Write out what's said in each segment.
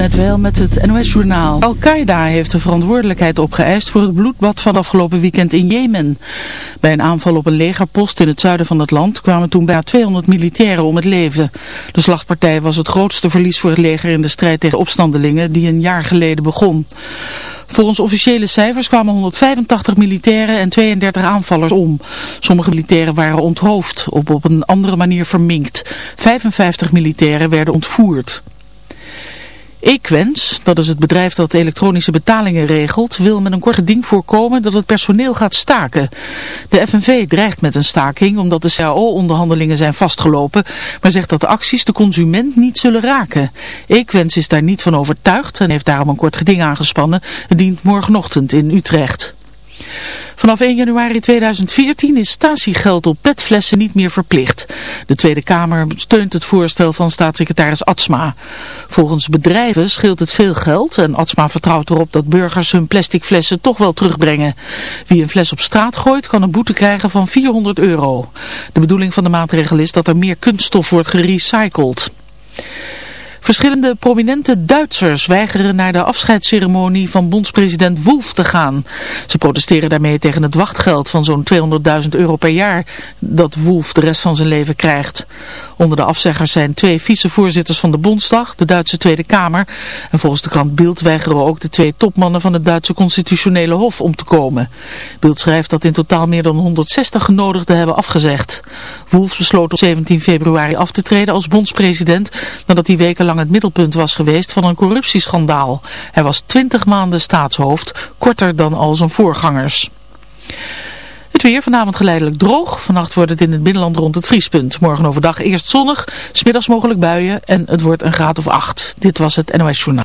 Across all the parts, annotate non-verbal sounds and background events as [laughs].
Net wel met het NOS-journaal. Al-Qaeda heeft de verantwoordelijkheid opgeëist voor het bloedbad van afgelopen weekend in Jemen. Bij een aanval op een legerpost in het zuiden van het land kwamen toen bijna 200 militairen om het leven. De slagpartij was het grootste verlies voor het leger in de strijd tegen opstandelingen die een jaar geleden begon. Volgens officiële cijfers kwamen 185 militairen en 32 aanvallers om. Sommige militairen waren onthoofd, of op een andere manier verminkt. 55 militairen werden ontvoerd. Equens, dat is het bedrijf dat elektronische betalingen regelt, wil met een kort geding voorkomen dat het personeel gaat staken. De FNV dreigt met een staking omdat de CAO-onderhandelingen zijn vastgelopen, maar zegt dat de acties de consument niet zullen raken. Equens is daar niet van overtuigd en heeft daarom een kort geding aangespannen. Het dient morgenochtend in Utrecht. Vanaf 1 januari 2014 is statiegeld op petflessen niet meer verplicht. De Tweede Kamer steunt het voorstel van staatssecretaris Atsma. Volgens bedrijven scheelt het veel geld en Atsma vertrouwt erop dat burgers hun plastic flessen toch wel terugbrengen. Wie een fles op straat gooit kan een boete krijgen van 400 euro. De bedoeling van de maatregel is dat er meer kunststof wordt gerecycled. Verschillende prominente Duitsers weigeren naar de afscheidsceremonie van bondspresident Wolf te gaan. Ze protesteren daarmee tegen het wachtgeld van zo'n 200.000 euro per jaar dat Wolf de rest van zijn leven krijgt. Onder de afzeggers zijn twee vicevoorzitters van de Bondsdag, de Duitse Tweede Kamer. En volgens de krant Bild weigeren ook de twee topmannen van het Duitse constitutionele hof om te komen. Bild schrijft dat in totaal meer dan 160 genodigden hebben afgezegd. Wolf besloot op 17 februari af te treden als bondspresident nadat hij wekenlang het middelpunt was geweest van een corruptieschandaal. Hij was 20 maanden staatshoofd, korter dan al zijn voorgangers. Het weer vanavond geleidelijk droog. Vannacht wordt het in het binnenland rond het vriespunt. Morgen overdag eerst zonnig, smiddags mogelijk buien en het wordt een graad of acht. Dit was het NOS Journaal.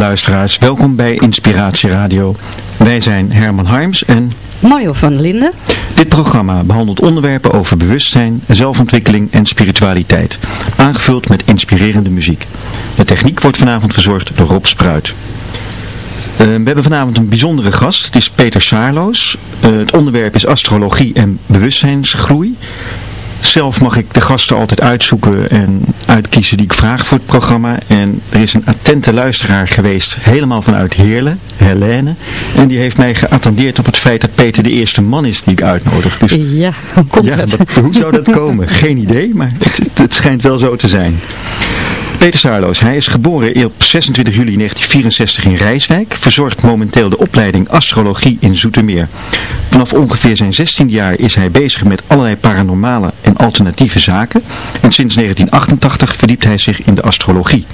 Luisteraars, welkom bij Inspiratie Radio. Wij zijn Herman Harms en Mario van Linden. dit programma behandelt onderwerpen over bewustzijn, zelfontwikkeling en spiritualiteit. Aangevuld met inspirerende muziek. De techniek wordt vanavond verzorgd door Rob Spruit. Eh, we hebben vanavond een bijzondere gast, het is Peter Saarloos. Eh, het onderwerp is astrologie en bewustzijnsgroei. Zelf mag ik de gasten altijd uitzoeken en uitkiezen die ik vraag voor het programma. En er is een attente luisteraar geweest, helemaal vanuit Heerlen, Helene. En die heeft mij geattendeerd op het feit dat Peter de eerste man is die ik uitnodig. Dus Ja, hoe komt ja, wat- hoe zou dat komen? Geen idee, maar het- het schijnt wel zo te zijn. Peter Saarloos, hij is geboren op 26 juli 1964 in Rijswijk, verzorgt momenteel de opleiding astrologie in Zoetermeer. Vanaf ongeveer zijn 16 jaar is hij bezig met allerlei paranormale en alternatieve zaken en sinds 1988 verdiept hij zich in de astrologie.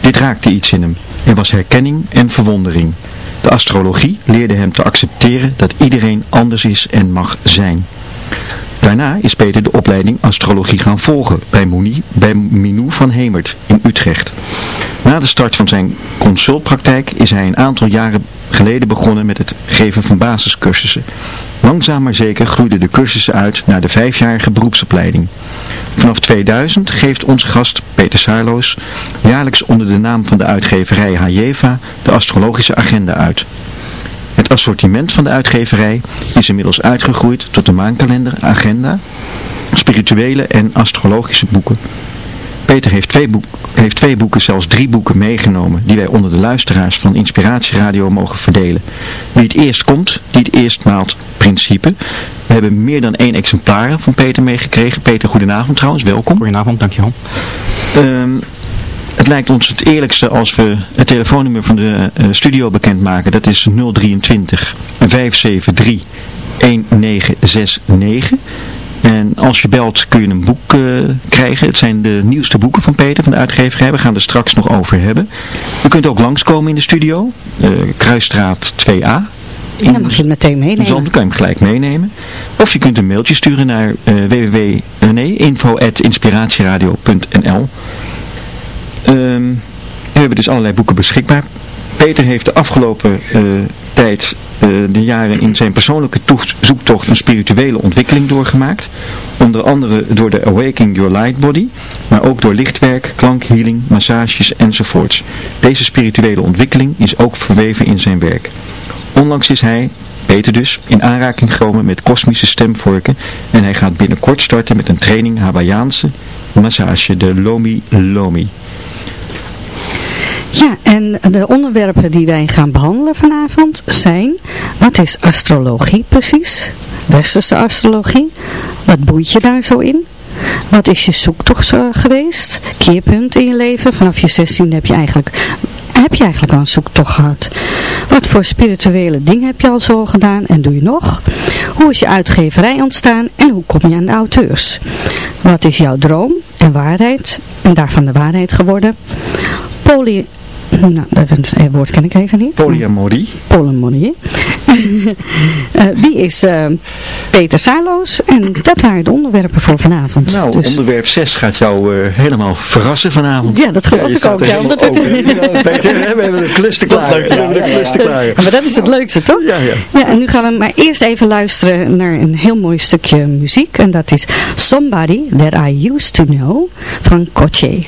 Dit raakte iets in hem. Er was herkenning en verwondering. De astrologie leerde hem te accepteren dat iedereen anders is en mag zijn. Daarna is Peter de opleiding astrologie gaan volgen bij, Moni, bij Minou van Hemert in Utrecht. Na de start van zijn consultpraktijk is hij een aantal jaren geleden begonnen met het geven van basiscursussen. Langzaam maar zeker groeiden de cursussen uit naar de vijfjarige beroepsopleiding. Vanaf 2000 geeft onze gast Peter Saarloos jaarlijks onder de naam van de uitgeverij Hajeva de astrologische agenda uit. Het assortiment van de uitgeverij is inmiddels uitgegroeid tot de maankalender, agenda, spirituele en astrologische boeken. Peter heeft twee, boek, heeft twee boeken, zelfs drie boeken meegenomen, die wij onder de luisteraars van Inspiratieradio mogen verdelen. Wie het eerst komt, die het eerst maalt principe. We hebben meer dan één exemplaar van Peter meegekregen. Peter, goedenavond trouwens, welkom. Goedenavond, dankjewel. Um, het lijkt ons het eerlijkste als we het telefoonnummer van de uh, studio bekendmaken. Dat is 023 573 1969. En als je belt kun je een boek uh, krijgen. Het zijn de nieuwste boeken van Peter van de uitgeverij. We gaan er straks nog over hebben. Je kunt ook langskomen in de studio. Uh, Kruisstraat 2A. En dan mag je het meteen meenemen. Dan kan je hem gelijk meenemen. Of je kunt een mailtje sturen naar uh, www, nee, info.inspiratieradio.nl um, We hebben dus allerlei boeken beschikbaar. Peter heeft de afgelopen uh, tijd, uh, de jaren in zijn persoonlijke zoektocht een spirituele ontwikkeling doorgemaakt. Onder andere door de Awakening Your Light Body, maar ook door lichtwerk, klankhealing, massages enzovoorts. Deze spirituele ontwikkeling is ook verweven in zijn werk. Onlangs is hij, Peter dus, in aanraking gekomen met kosmische stemvorken en hij gaat binnenkort starten met een training Hawaiiaanse massage, de Lomi Lomi. Ja, en de onderwerpen die wij gaan behandelen vanavond zijn, wat is astrologie precies? Westerse astrologie, wat boeit je daar zo in? Wat is je zoektocht geweest? Keerpunt in je leven? Vanaf je 16 heb je eigenlijk heb je eigenlijk al een zoektocht gehad? Wat voor spirituele dingen heb je al zo gedaan en doe je nog? Hoe is je uitgeverij ontstaan en hoe kom je aan de auteurs? Wat is jouw droom en waarheid en daarvan de waarheid geworden? Nou, dat woord ken ik even niet. Polyamorie. Polyamorie. uh, [laughs] wie is uh, Peter Saarloos? En dat waren de onderwerpen voor vanavond. Nou, dus... onderwerp 6 gaat jou uh, helemaal verrassen vanavond. Ja, dat geloof ja, ik ook. Ja, omdat het... ja, Peter, we hebben een klus te klaar. We hebben een klus te klaar. Maar dat is het leukste, toch? Ja, ja. Ja, en nu gaan we maar eerst even luisteren naar een heel mooi stukje muziek. En dat is Somebody That I Used To Know van Coche.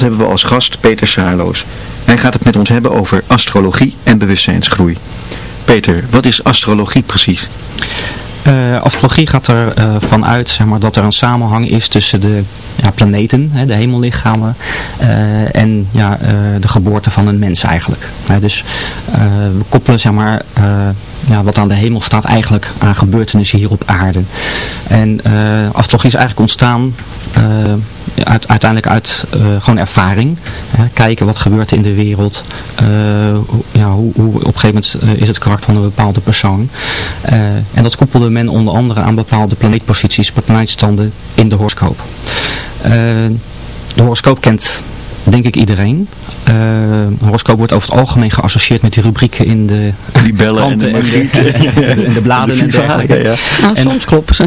Vanavond hebben we als gast Peter Saarloos. Hij gaat het met ons hebben over astrologie en bewustzijnsgroei. Peter, wat is astrologie precies? Uh, astrologie gaat er uh, vanuit zeg maar, dat er een samenhang is tussen de ja, planeten, hè, de hemellichamen, uh, en ja, de geboorte van een mens eigenlijk. dus we koppelen zeg maar, ja, wat aan de hemel staat eigenlijk aan gebeurtenissen hier op aarde. En astrologie is eigenlijk ontstaan uit, uiteindelijk uit gewoon ervaring. Hè, kijken wat gebeurt in de wereld. ja, hoe, hoe, op een gegeven moment is het karakter van een bepaalde persoon. en dat koppelde men onder andere aan bepaalde planeetposities, planeetstanden in de horoscoop. Uh, de horoscoop kent denk ik iedereen. Uh, horoscoop wordt over het algemeen geassocieerd met die rubrieken in de die bellen en de, en de, [laughs] en de, bladen en [laughs] dergelijke. Ja. Nou, soms kloppen ze.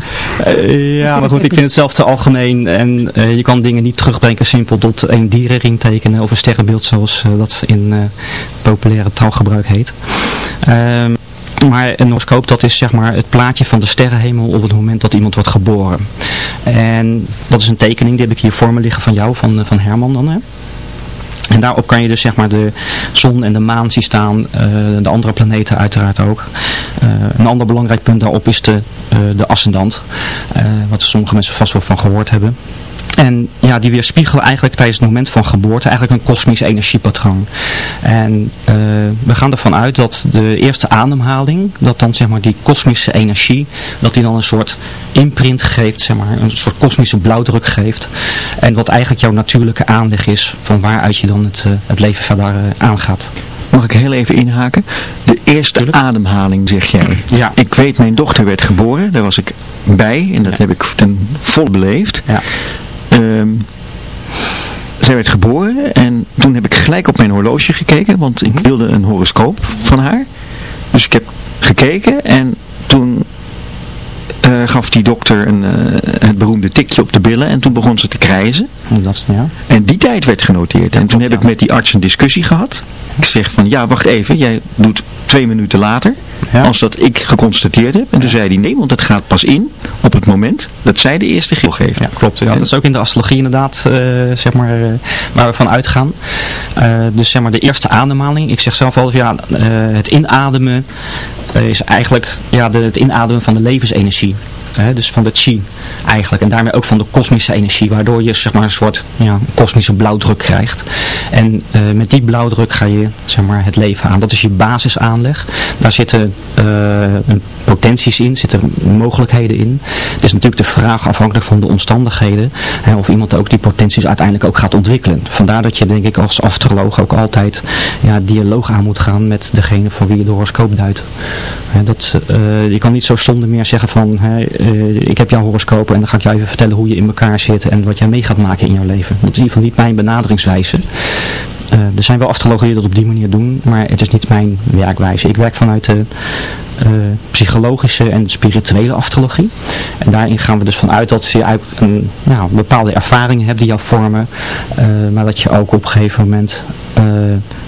Uh, ja, maar goed, ik vind het zelf te algemeen en uh, je kan dingen niet terugbrengen simpel tot een dierenring tekenen of een sterrenbeeld zoals dat in populaire taalgebruik heet. Ehm, maar een horoscoop dat is zeg maar het plaatje van de sterrenhemel op het moment dat iemand wordt geboren. En dat is een tekening, die heb ik hier voor me liggen van jou, van, van Herman dan hè. En daarop kan je dus zeg maar de zon en de maan zien staan, uh, de andere planeten uiteraard ook. Uh, een ander belangrijk punt daarop is de, uh, de ascendant, wat sommige mensen vast wel van gehoord hebben. En ja, die weerspiegelen eigenlijk tijdens het moment van geboorte eigenlijk een kosmisch energiepatroon. En uh, we gaan ervan uit dat de eerste ademhaling, dat dan zeg maar die kosmische energie, dat die dan een soort imprint geeft, zeg maar, een soort kosmische blauwdruk geeft. En wat eigenlijk jouw natuurlijke aanleg is, van waaruit je dan het, uh, het leven verder uh, aangaat. Mag ik heel even inhaken? De eerste Tuurlijk. ademhaling, zeg jij. [clears throat] Ja. Ik weet, mijn dochter werd geboren, daar was ik bij en dat ja. heb ik ten volle beleefd. Ja. Um, zij werd geboren en toen heb ik gelijk op mijn horloge gekeken, want ik wilde een horoscoop van haar. Dus ik heb gekeken en toen uh, gaf die dokter een, uh, het beroemde tikje op de billen en toen begon ze te krijzen. Dat, ja. En die tijd werd genoteerd. En toen heb ik met die arts een discussie gehad. Ik zeg van, ja wacht even, jij doet twee minuten later, ja. als dat ik geconstateerd heb. En toen zei hij nee, want het gaat pas in op het moment dat zij de eerste gil geeft. Ja, klopt. Ja, dat is ook in de astrologie inderdaad, uh, zeg maar, uh, waar we van uitgaan. Uh, dus zeg maar de eerste ademhaling. Ik zeg zelf ja, het inademen is eigenlijk ja, de, het inademen van de levensenergie. Hè, dus van de chi eigenlijk. En daarmee ook van de kosmische energie. Waardoor je zeg maar, een soort ja, kosmische blauwdruk krijgt. En uh, met die blauwdruk ga je zeg maar, het leven aan. Dat is je basisaanleg. Daar zitten uh, potenties in, zitten mogelijkheden in. Het is natuurlijk de vraag afhankelijk van de omstandigheden. Hè, of iemand ook die potenties uiteindelijk ook gaat ontwikkelen. Vandaar dat je denk ik als astroloog ook altijd ja, dialoog aan moet gaan met degene voor wie je de horoscoop duidt. Hè, dat, uh, je kan niet zo zonder meer zeggen van uh, ik heb jouw horoscoop en dan ga ik jou even vertellen hoe je in elkaar zit en wat jij mee gaat maken in jouw leven. Dat is in ieder geval niet mijn benaderingswijze. Uh, er zijn wel astrologen die dat op die manier doen, maar het is niet mijn werkwijze. Ik werk vanuit de uh, psychologische en spirituele astrologie. En daarin gaan we dus vanuit dat je eigenlijk een, nou, bepaalde ervaringen hebt die jou vormen, uh, maar dat je ook op een gegeven moment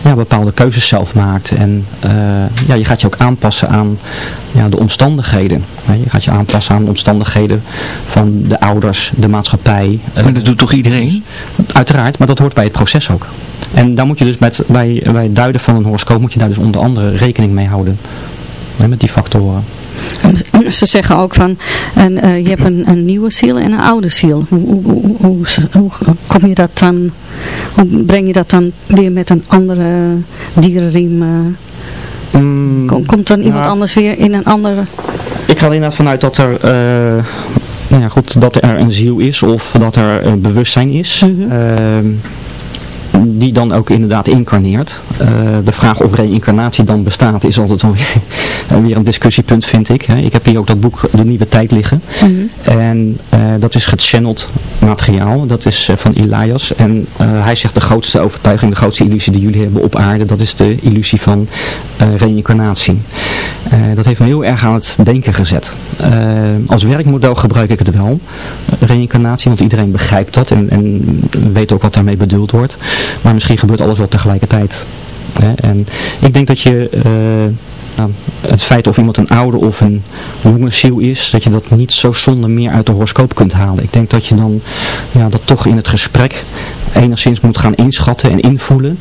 ja, bepaalde keuzes zelf maakt. En ja, je gaat je ook aanpassen aan ja, de omstandigheden. Je gaat je aanpassen aan de omstandigheden van de ouders, de maatschappij. Maar dat doet toch iedereen? Uiteraard, maar dat hoort bij het proces ook. En daar moet je dus met, bij, bij het duiden van een horoscoop moet je daar dus onder andere rekening mee houden. Met die factoren. Ze zeggen ook van, en, uh, je hebt een, een, nieuwe ziel en een oude ziel. Hoe, hoe, hoe, hoe, kom je dat dan, hoe breng je dat dan weer met een andere dierenriem? Uh, mm, kom, komt dan iemand ja. anders weer in een andere... Ik ga er inderdaad vanuit dat er... Uh, nou ja, goed, dat er een ziel is of dat er een bewustzijn is. Mm -hmm die dan ook inderdaad incarneert. Uh, de vraag of reïncarnatie dan bestaat is altijd wel weer, [laughs] weer een discussiepunt vind ik. Hè. Ik heb hier ook dat boek De Nieuwe Tijd liggen. Mm -hmm. En uh, dat is gechanneld materiaal. Dat is van Elias. En hij zegt de grootste overtuiging, de grootste illusie die jullie hebben op aarde, dat is de illusie van reïncarnatie. dat heeft me heel erg aan het denken gezet. als werkmodel gebruik ik het wel, reïncarnatie, want iedereen begrijpt dat en, en weet ook wat daarmee bedoeld wordt. Maar misschien gebeurt alles wel tegelijkertijd. Hè? En ik denk dat je uh, nou, het feit of iemand een oude of een jonge ziel is, dat je dat niet zo zonder meer uit de horoscoop kunt halen. Ik denk dat je dan ja, dat toch in het gesprek enigszins moet gaan inschatten en invoelen.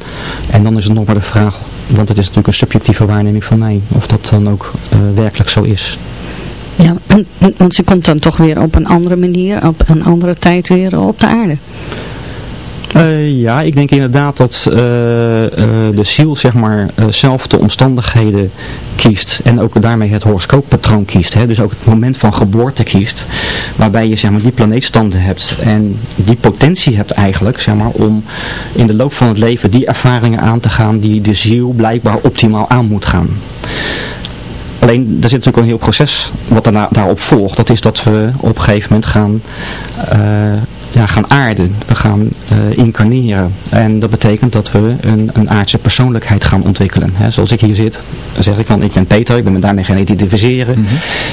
En dan is het nog maar de vraag, want het is natuurlijk een subjectieve waarneming van mij, of dat dan ook werkelijk zo is. Ja, want ze komt dan toch weer op een andere manier, op een andere tijd weer op de aarde. Uh, ja, ik denk inderdaad dat uh, uh, de ziel zeg maar zelf de omstandigheden kiest en ook daarmee het horoscooppatroon kiest. Hè? Dus ook het moment van geboorte kiest, waarbij je zeg maar die planeetstanden hebt en die potentie hebt eigenlijk zeg maar om in de loop van het leven die ervaringen aan te gaan die de ziel blijkbaar optimaal aan moet gaan. Alleen, er zit natuurlijk een heel proces wat daarna, daarop volgt. Dat is dat we op een gegeven moment gaan ja, gaan aarden. We gaan uh, incarneren. En dat betekent dat we een, een aardse persoonlijkheid gaan ontwikkelen. He, zoals ik hier zit, zeg ik van ik ben Peter, ik ben me daarmee gaan identificeren.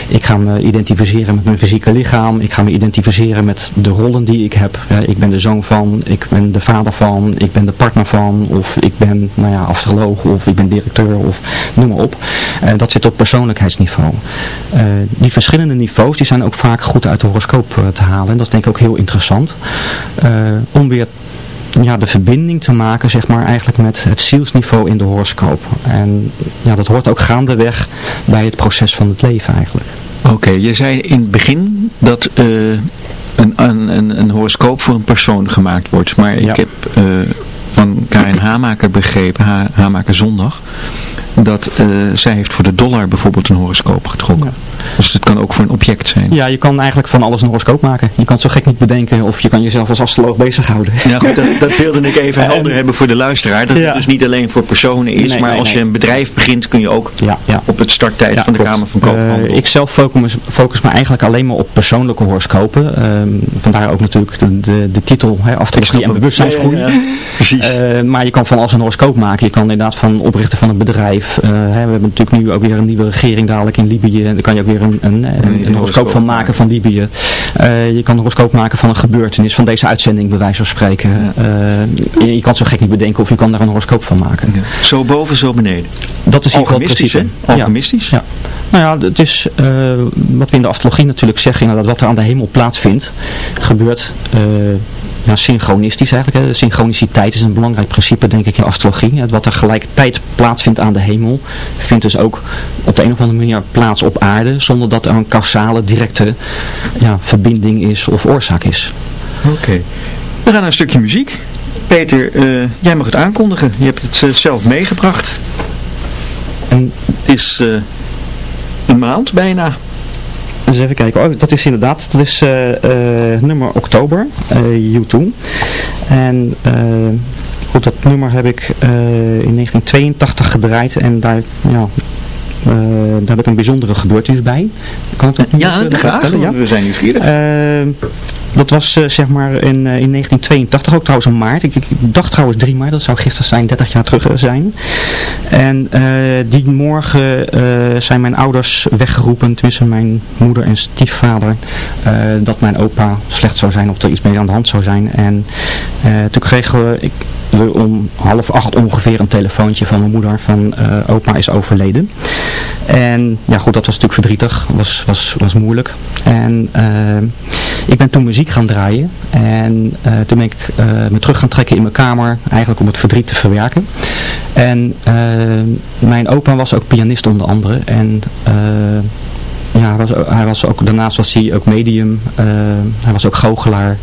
Ik ga me identificeren met mijn fysieke lichaam. Ik ga me identificeren met de rollen die ik heb. ik ben de zoon van, ik ben de vader van, ik ben de partner van. Of ik ben nou ja, astroloog of ik ben directeur of noem maar op. Uh, dat zit op persoonlijkheidsniveau. Uh, die verschillende niveaus die zijn ook vaak goed uit de horoscoop te halen. En dat is denk ik ook heel interessant. Om weer ja, de verbinding te maken zeg maar, eigenlijk met het zielsniveau in de horoscoop. En ja, dat hoort ook gaandeweg bij het proces van het leven eigenlijk. Oké, je zei in het begin dat uh, een, een, een horoscoop voor een persoon gemaakt wordt. Maar ik heb uh, van Karin Hamaker begrepen, ha Hamaker Zondag, dat uh, zij heeft voor de dollar bijvoorbeeld een horoscoop getrokken. Dus het kan ook voor een object zijn. Ja, je kan eigenlijk van alles een horoscoop maken. Je kan het zo gek niet bedenken of je kan jezelf als astroloog bezighouden. Ja goed, dat, dat wilde ik even [laughs] helder hebben voor de luisteraar. Dat het dus niet alleen voor personen is, maar als je een bedrijf begint kun je ook ja, ja. op het starttijd van de Kamer van Koophandel. Uh, ik zelf focus, focus me eigenlijk alleen maar op persoonlijke horoscopen. Uh, vandaar ook natuurlijk de, de, de titel, hè, astrologie en bewustzijnsgroei. Precies. Uh, maar je kan van alles een horoscoop maken. Je kan inderdaad van oprichten van een bedrijf. Hè, we hebben natuurlijk nu ook weer een nieuwe regering dadelijk in Libië. En dan kan je ook weer een, een, een, een horoscoop van maken van Libië. Uh, je kan een horoscoop maken van een gebeurtenis, van deze uitzending bij wijze van spreken. Uh, je, je, kan zo gek niet bedenken of je kan daar een horoscoop van maken. Ja. Zo boven, zo beneden. Dat is hier principe. Alchemistisch? Ja. ja. Nou ja, het is wat we in de astrologie natuurlijk zeggen, inderdaad, wat er aan de hemel plaatsvindt, gebeurt ja, synchronistisch eigenlijk. Hè. Synchroniciteit is een belangrijk principe denk ik in astrologie. Wat er gelijkertijd plaatsvindt aan de hemel, vindt dus ook op de een of andere manier plaats op aarde, zonder dat er een causale, directe ja, verbinding is of oorzaak is. Oké. We gaan naar een stukje muziek. Peter, uh, jij mag het aankondigen. Je hebt het uh, zelf meegebracht. En het is uh, een maand bijna. Dus even kijken. Oh, dat is inderdaad, dat is uh, uh, nummer oktober, uh, U2. En goed, dat nummer heb ik in 1982 gedraaid en daar, ja, uh, daar heb ik een bijzondere gebeurtenis bij. Kan ik dat ja, graag. Ja? We zijn nieuwsgierig. Uh, dat was uh, zeg maar in, in 1982, ook trouwens in maart. Ik, dacht trouwens 3 maart, dat zou gisteren zijn, 30 jaar terug zijn. En die morgen zijn mijn ouders weggeroepen, tenminste mijn moeder en stiefvader, dat mijn opa slecht zou zijn of er iets mee aan de hand zou zijn. En toen kregen we, ik, om half acht ongeveer een telefoontje van mijn moeder van opa is overleden. En ja goed, dat was natuurlijk verdrietig, was, was, was moeilijk. En uh, ik ben toen muziek gaan draaien en uh, toen ben ik me terug gaan trekken in mijn kamer, eigenlijk om het verdriet te verwerken. En mijn opa was ook pianist onder andere en ja, hij was, hij was ook, daarnaast was hij ook medium, uh, hij was ook goochelaar,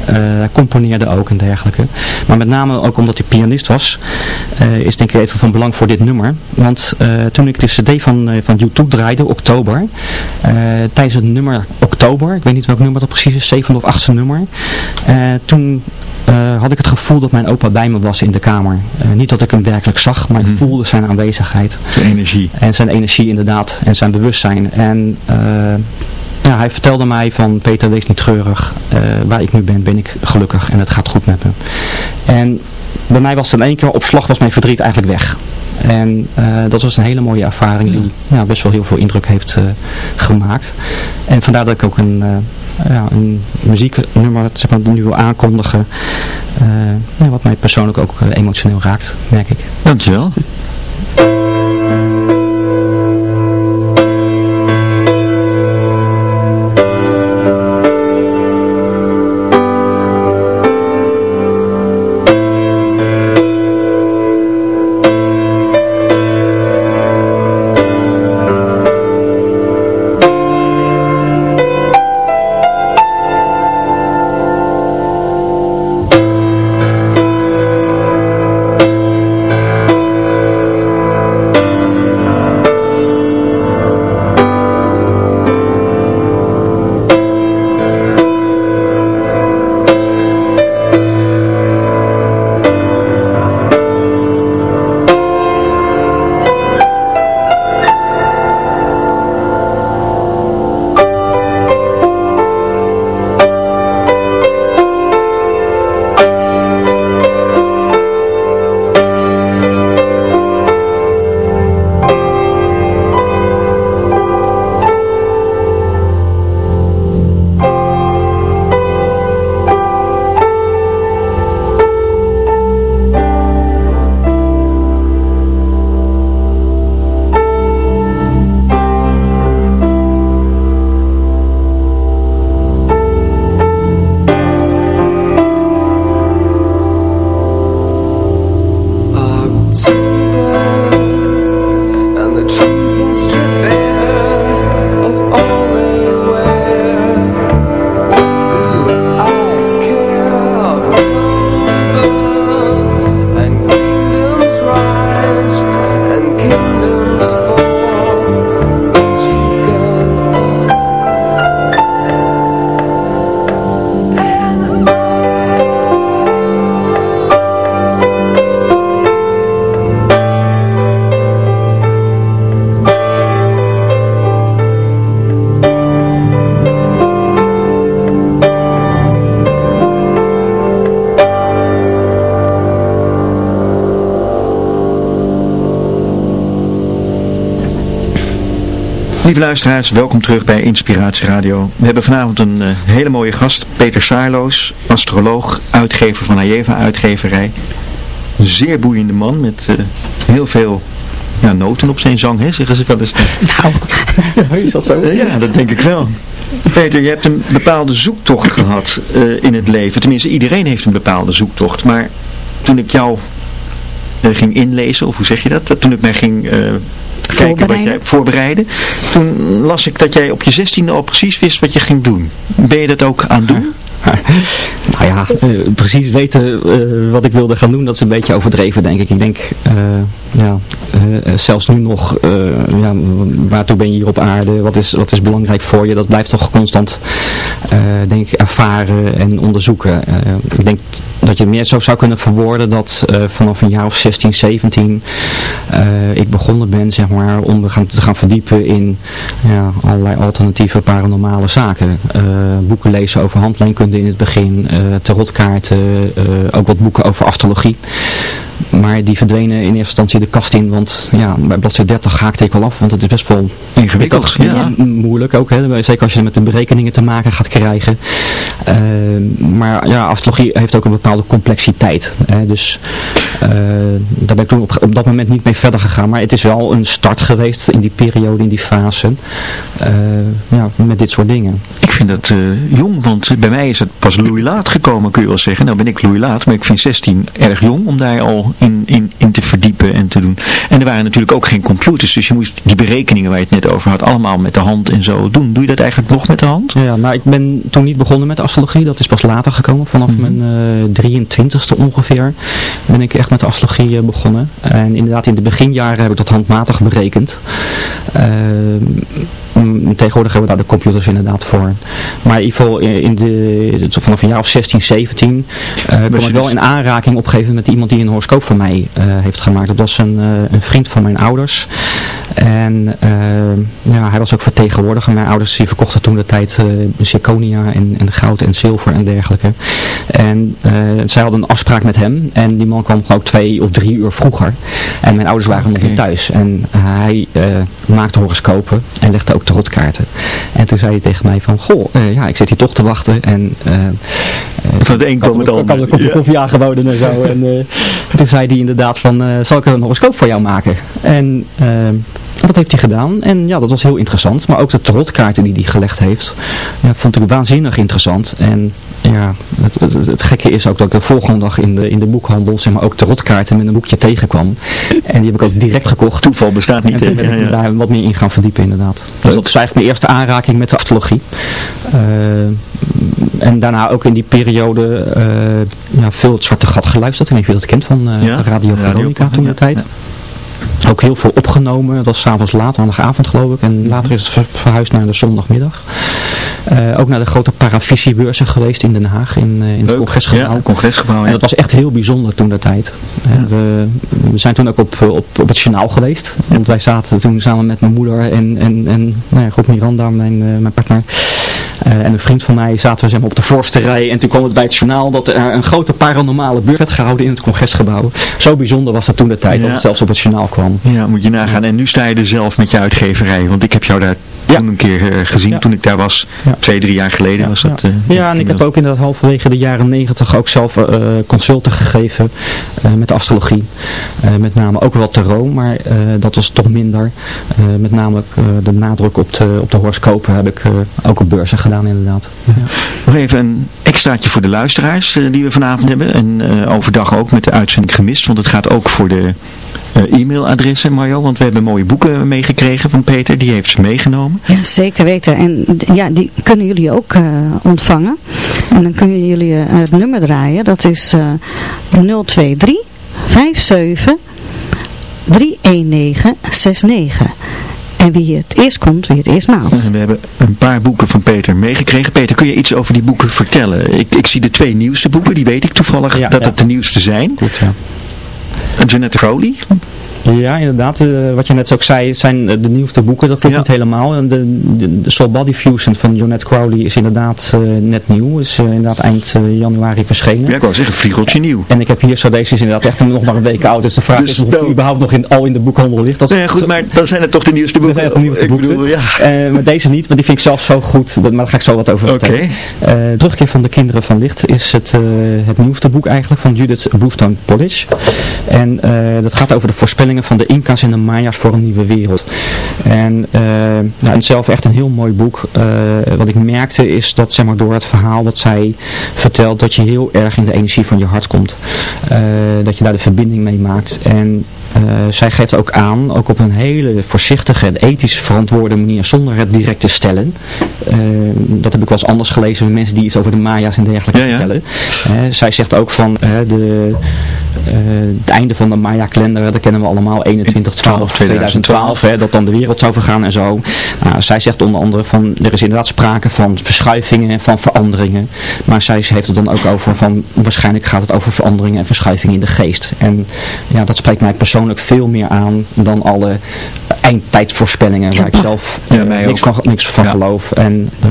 uh, hij componeerde ook en dergelijke. Maar met name ook omdat hij pianist was, uh, is denk ik even van belang voor dit nummer. Want toen ik de cd van, van YouTube draaide, oktober, tijdens het nummer oktober, ik weet niet welk nummer dat precies is, zevende of achtste nummer, toen had ik het gevoel dat mijn opa bij me was in de kamer. Uh, niet dat ik hem werkelijk zag, maar ik mhm. voelde zijn aanwezigheid. Zijn energie. En zijn energie inderdaad. En zijn bewustzijn. En uh, ja, hij vertelde mij van Peter wees niet treurig. waar ik nu ben, ben ik gelukkig en het gaat goed met me. En bij mij was het in één keer op slag was mijn verdriet eigenlijk weg. En dat was een hele mooie ervaring die ja, best wel heel veel indruk heeft gemaakt. En vandaar dat ik ook een ja, een muzieknummer zeg maar, nu wil aankondigen. Wat mij persoonlijk ook emotioneel raakt, merk ik. Dankjewel. Lieve luisteraars, welkom terug bij Inspiratie Radio. We hebben vanavond een eh, hele mooie gast, Peter Saarloos, astroloog, uitgever van Ajeva Uitgeverij. Een zeer boeiende man met eh, heel veel ja, noten op zijn zang, hè, zeggen ze wel eens. Nou, [laughs] is dat zo? Eh, ja, dat denk ik wel. Peter, je hebt een bepaalde zoektocht gehad in het leven. Tenminste, iedereen heeft een bepaalde zoektocht. Maar toen ik jou ging inlezen, of hoe zeg je dat? Toen ik mij ging kijken wat jij voorbereiden. Toen las ik dat jij op je zestiende al precies wist wat je ging doen. Ben je dat ook aan het doen? [laughs] nou ja, uh, precies weten uh, wat ik wilde gaan doen, dat is een beetje overdreven denk ik. Ik denk, uh, ja, zelfs nu nog, ja, waartoe ben je hier op aarde, wat is, wat is belangrijk voor je, dat blijft toch constant, denk ik, ervaren en onderzoeken. ik denk dat je meer zo zou kunnen verwoorden dat vanaf een jaar of 16, 17 ik begonnen ben, zeg maar, om me gaan, te gaan verdiepen in ja, allerlei alternatieve paranormale zaken. boeken lezen over handleenkunde in het begin, tarotkaarten, ook wat boeken over astrologie. Maar die verdwenen in eerste instantie de kast in, want ja, bij bladzijde 30 haakte ik al af, want het is best wel ingewikkeld. Ja. Moeilijk ook, hè? zeker als je met de berekeningen te maken gaat krijgen. Uh, maar ja, astrologie heeft ook een bepaalde complexiteit. Hè? Dus uh, daar ben ik toen op, op, dat moment niet mee verder gegaan. Maar het is wel een start geweest in die periode, in die fase, uh, ja, met dit soort dingen. Ik vind dat jong, want bij mij is het pas laat gekomen, kun je wel zeggen. Nou ben ik laat, maar ik vind 16 erg jong om daar al in, in, in te verdiepen en te doen. En er waren natuurlijk ook geen computers, dus je moest die berekeningen waar je het net over had, allemaal met de hand en zo doen. Doe je dat eigenlijk nog met de hand? Ja, nou ik ben toen niet begonnen met astrologie, dat is pas later gekomen. Vanaf mm -hmm. mijn 23ste ongeveer ben ik echt met astrologie begonnen. En inderdaad in de beginjaren heb ik dat handmatig berekend. Uh, tegenwoordig hebben we daar de computers inderdaad voor. Maar in ieder geval in de, vanaf een jaar of 16, 17 uh, kwam ik wel in aanraking op een gegeven moment met iemand die een horoscoop van mij uh, heeft gemaakt. Dat was een, uh, een vriend van mijn ouders. En ja, hij was ook vertegenwoordiger. Mijn ouders die verkochten toen de tijd zirconia en, en goud en zilver en dergelijke. En zij hadden een afspraak met hem. En die man kwam gewoon twee of drie uur vroeger. En mijn ouders waren okay. nog niet thuis. En hij maakte horoscopen en legde ook tarotkaarten. En toen zei hij tegen mij van, goh, uh, ja, ik zit hier toch te wachten. En, van het een kwam het ander. Ik had een kopje koffie aangeboden en zo. en toen zei hij inderdaad van, zal ik een horoscoop voor jou maken? En dat heeft hij gedaan. En ja, dat was heel interessant. Maar ook de tarotkaarten die hij gelegd heeft, ja, vond ik waanzinnig interessant. En ja, het, het, het, gekke is ook dat ik de volgende dag in de, in de boekhandel zeg maar, ook tarotkaarten met een boekje tegenkwam. En die heb ik ook direct gekocht. Toeval bestaat niet. En toen ben ik daar wat meer in gaan verdiepen inderdaad. Dus dat is eigenlijk mijn eerste aanraking met de astrologie. Uh, en daarna ook in die periode uh, ja, veel het Zwarte Gat geluisterd. Ik weet niet of je dat kent van uh, Radio Veronica toen de tijd. Ook heel veel opgenomen. Dat was s'avonds laat, maandagavond geloof ik. En later is het verhuisd naar de zondagmiddag. Uh, ook naar de grote paravisiebeurzen geweest in Den Haag, in, uh, in het congresgebouw. Ja, congresgebouw ja. En dat was echt heel bijzonder toen de tijd. Ja. We, we, zijn toen ook op, op, op het journaal geweest. Want wij zaten toen samen met mijn moeder en, en, en nou ja, goed, Miranda, mijn, mijn partner. Uh, en een vriend van mij zaten we zeg maar, op de voorste rij. En toen kwam het bij het journaal dat er een grote paranormale beurt werd gehouden in het congresgebouw. Zo bijzonder was dat toen de tijd, ja. dat het zelfs op het journaal kwam. Ja, moet je nagaan. En nu sta je er zelf met je uitgeverij. Want ik heb jou daar ja. toen een keer uh, gezien, ja. toen ik daar was. Twee, drie jaar geleden was dat. Uh, ja, en ik heb ook inderdaad halverwege de jaren negentig ook zelf uh, consulten gegeven met astrologie. met name ook wel tarot, maar dat was toch minder. met name de nadruk op de, op de horoscopen heb ik ook op beurzen gedaan inderdaad. Nog even een extraatje voor de luisteraars die we vanavond hebben. En overdag ook met de uitzending gemist, want het gaat ook voor de uh, e-mailadressen, Mario? Want we hebben mooie boeken meegekregen van Peter. Die heeft ze meegenomen. Ja, zeker weten. En ja, die kunnen jullie ook uh, ontvangen. En dan kunnen jullie uh, het nummer draaien. Dat is 023 57 31969. En wie het eerst komt, wie het eerst maalt. We hebben een paar boeken van Peter meegekregen. Peter, kun je iets over die boeken vertellen? Ik, ik zie de twee nieuwste boeken, die weet ik toevallig ja, dat ja. het de nieuwste zijn. Goed, ja. Jeanette Crowley. Ja, inderdaad. eh, wat je net ook zei, het zijn eh, de nieuwste boeken. Dat klopt Ja. niet helemaal. De, de, de Soul Body Fusion van Jonette Crowley is inderdaad eh, net nieuw. Is inderdaad eind januari verschenen. Ja, ik wou zeggen, vliegeltje nieuw. En ik heb hier zo, deze is inderdaad echt nog maar een week oud. Dus de vraag Dus is of nou- die überhaupt nog in, al in de boekhandel ligt. Dat, ja, goed, maar dan zijn het toch de nieuwste dat boeken. zijn nieuwste ik boeken. bedoel, ja. Maar deze niet, want die vind ik zelf zo goed. Dat, maar daar ga ik zo wat over vertellen. Eh, Terugkeer van de Kinderen van Licht is het, het nieuwste boek eigenlijk van Judith Boostone Polish. En dat gaat over de van de Inca's en de Maya's voor een nieuwe wereld. En uh, zelf echt een heel mooi boek. Uh, wat ik merkte is dat zeg maar, door het verhaal dat zij vertelt, dat je heel erg in de energie van je hart komt. Uh, dat je daar de verbinding mee maakt. En zij geeft ook aan, ook op een hele voorzichtige en ethisch verantwoorde manier, zonder het direct te stellen. Uh, dat heb ik wel eens anders gelezen met mensen die iets over de Maya's en dergelijke ja, ja. vertellen. Uh, zij zegt ook van de, het einde van de Maya-kalender, dat kennen we allemaal, 21 12 2012, hè, dat dan de wereld zou vergaan en zo. Nou, zij zegt onder andere van, er is inderdaad sprake van verschuivingen en van veranderingen. Maar zij heeft het dan ook over van, waarschijnlijk gaat het over veranderingen en verschuivingen in de geest. En ja, dat spreekt mij persoonlijk veel meer aan dan alle eindtijdsvoorspellingen ja, waar ik zelf ja, niks, van, niks van geloof. En uh,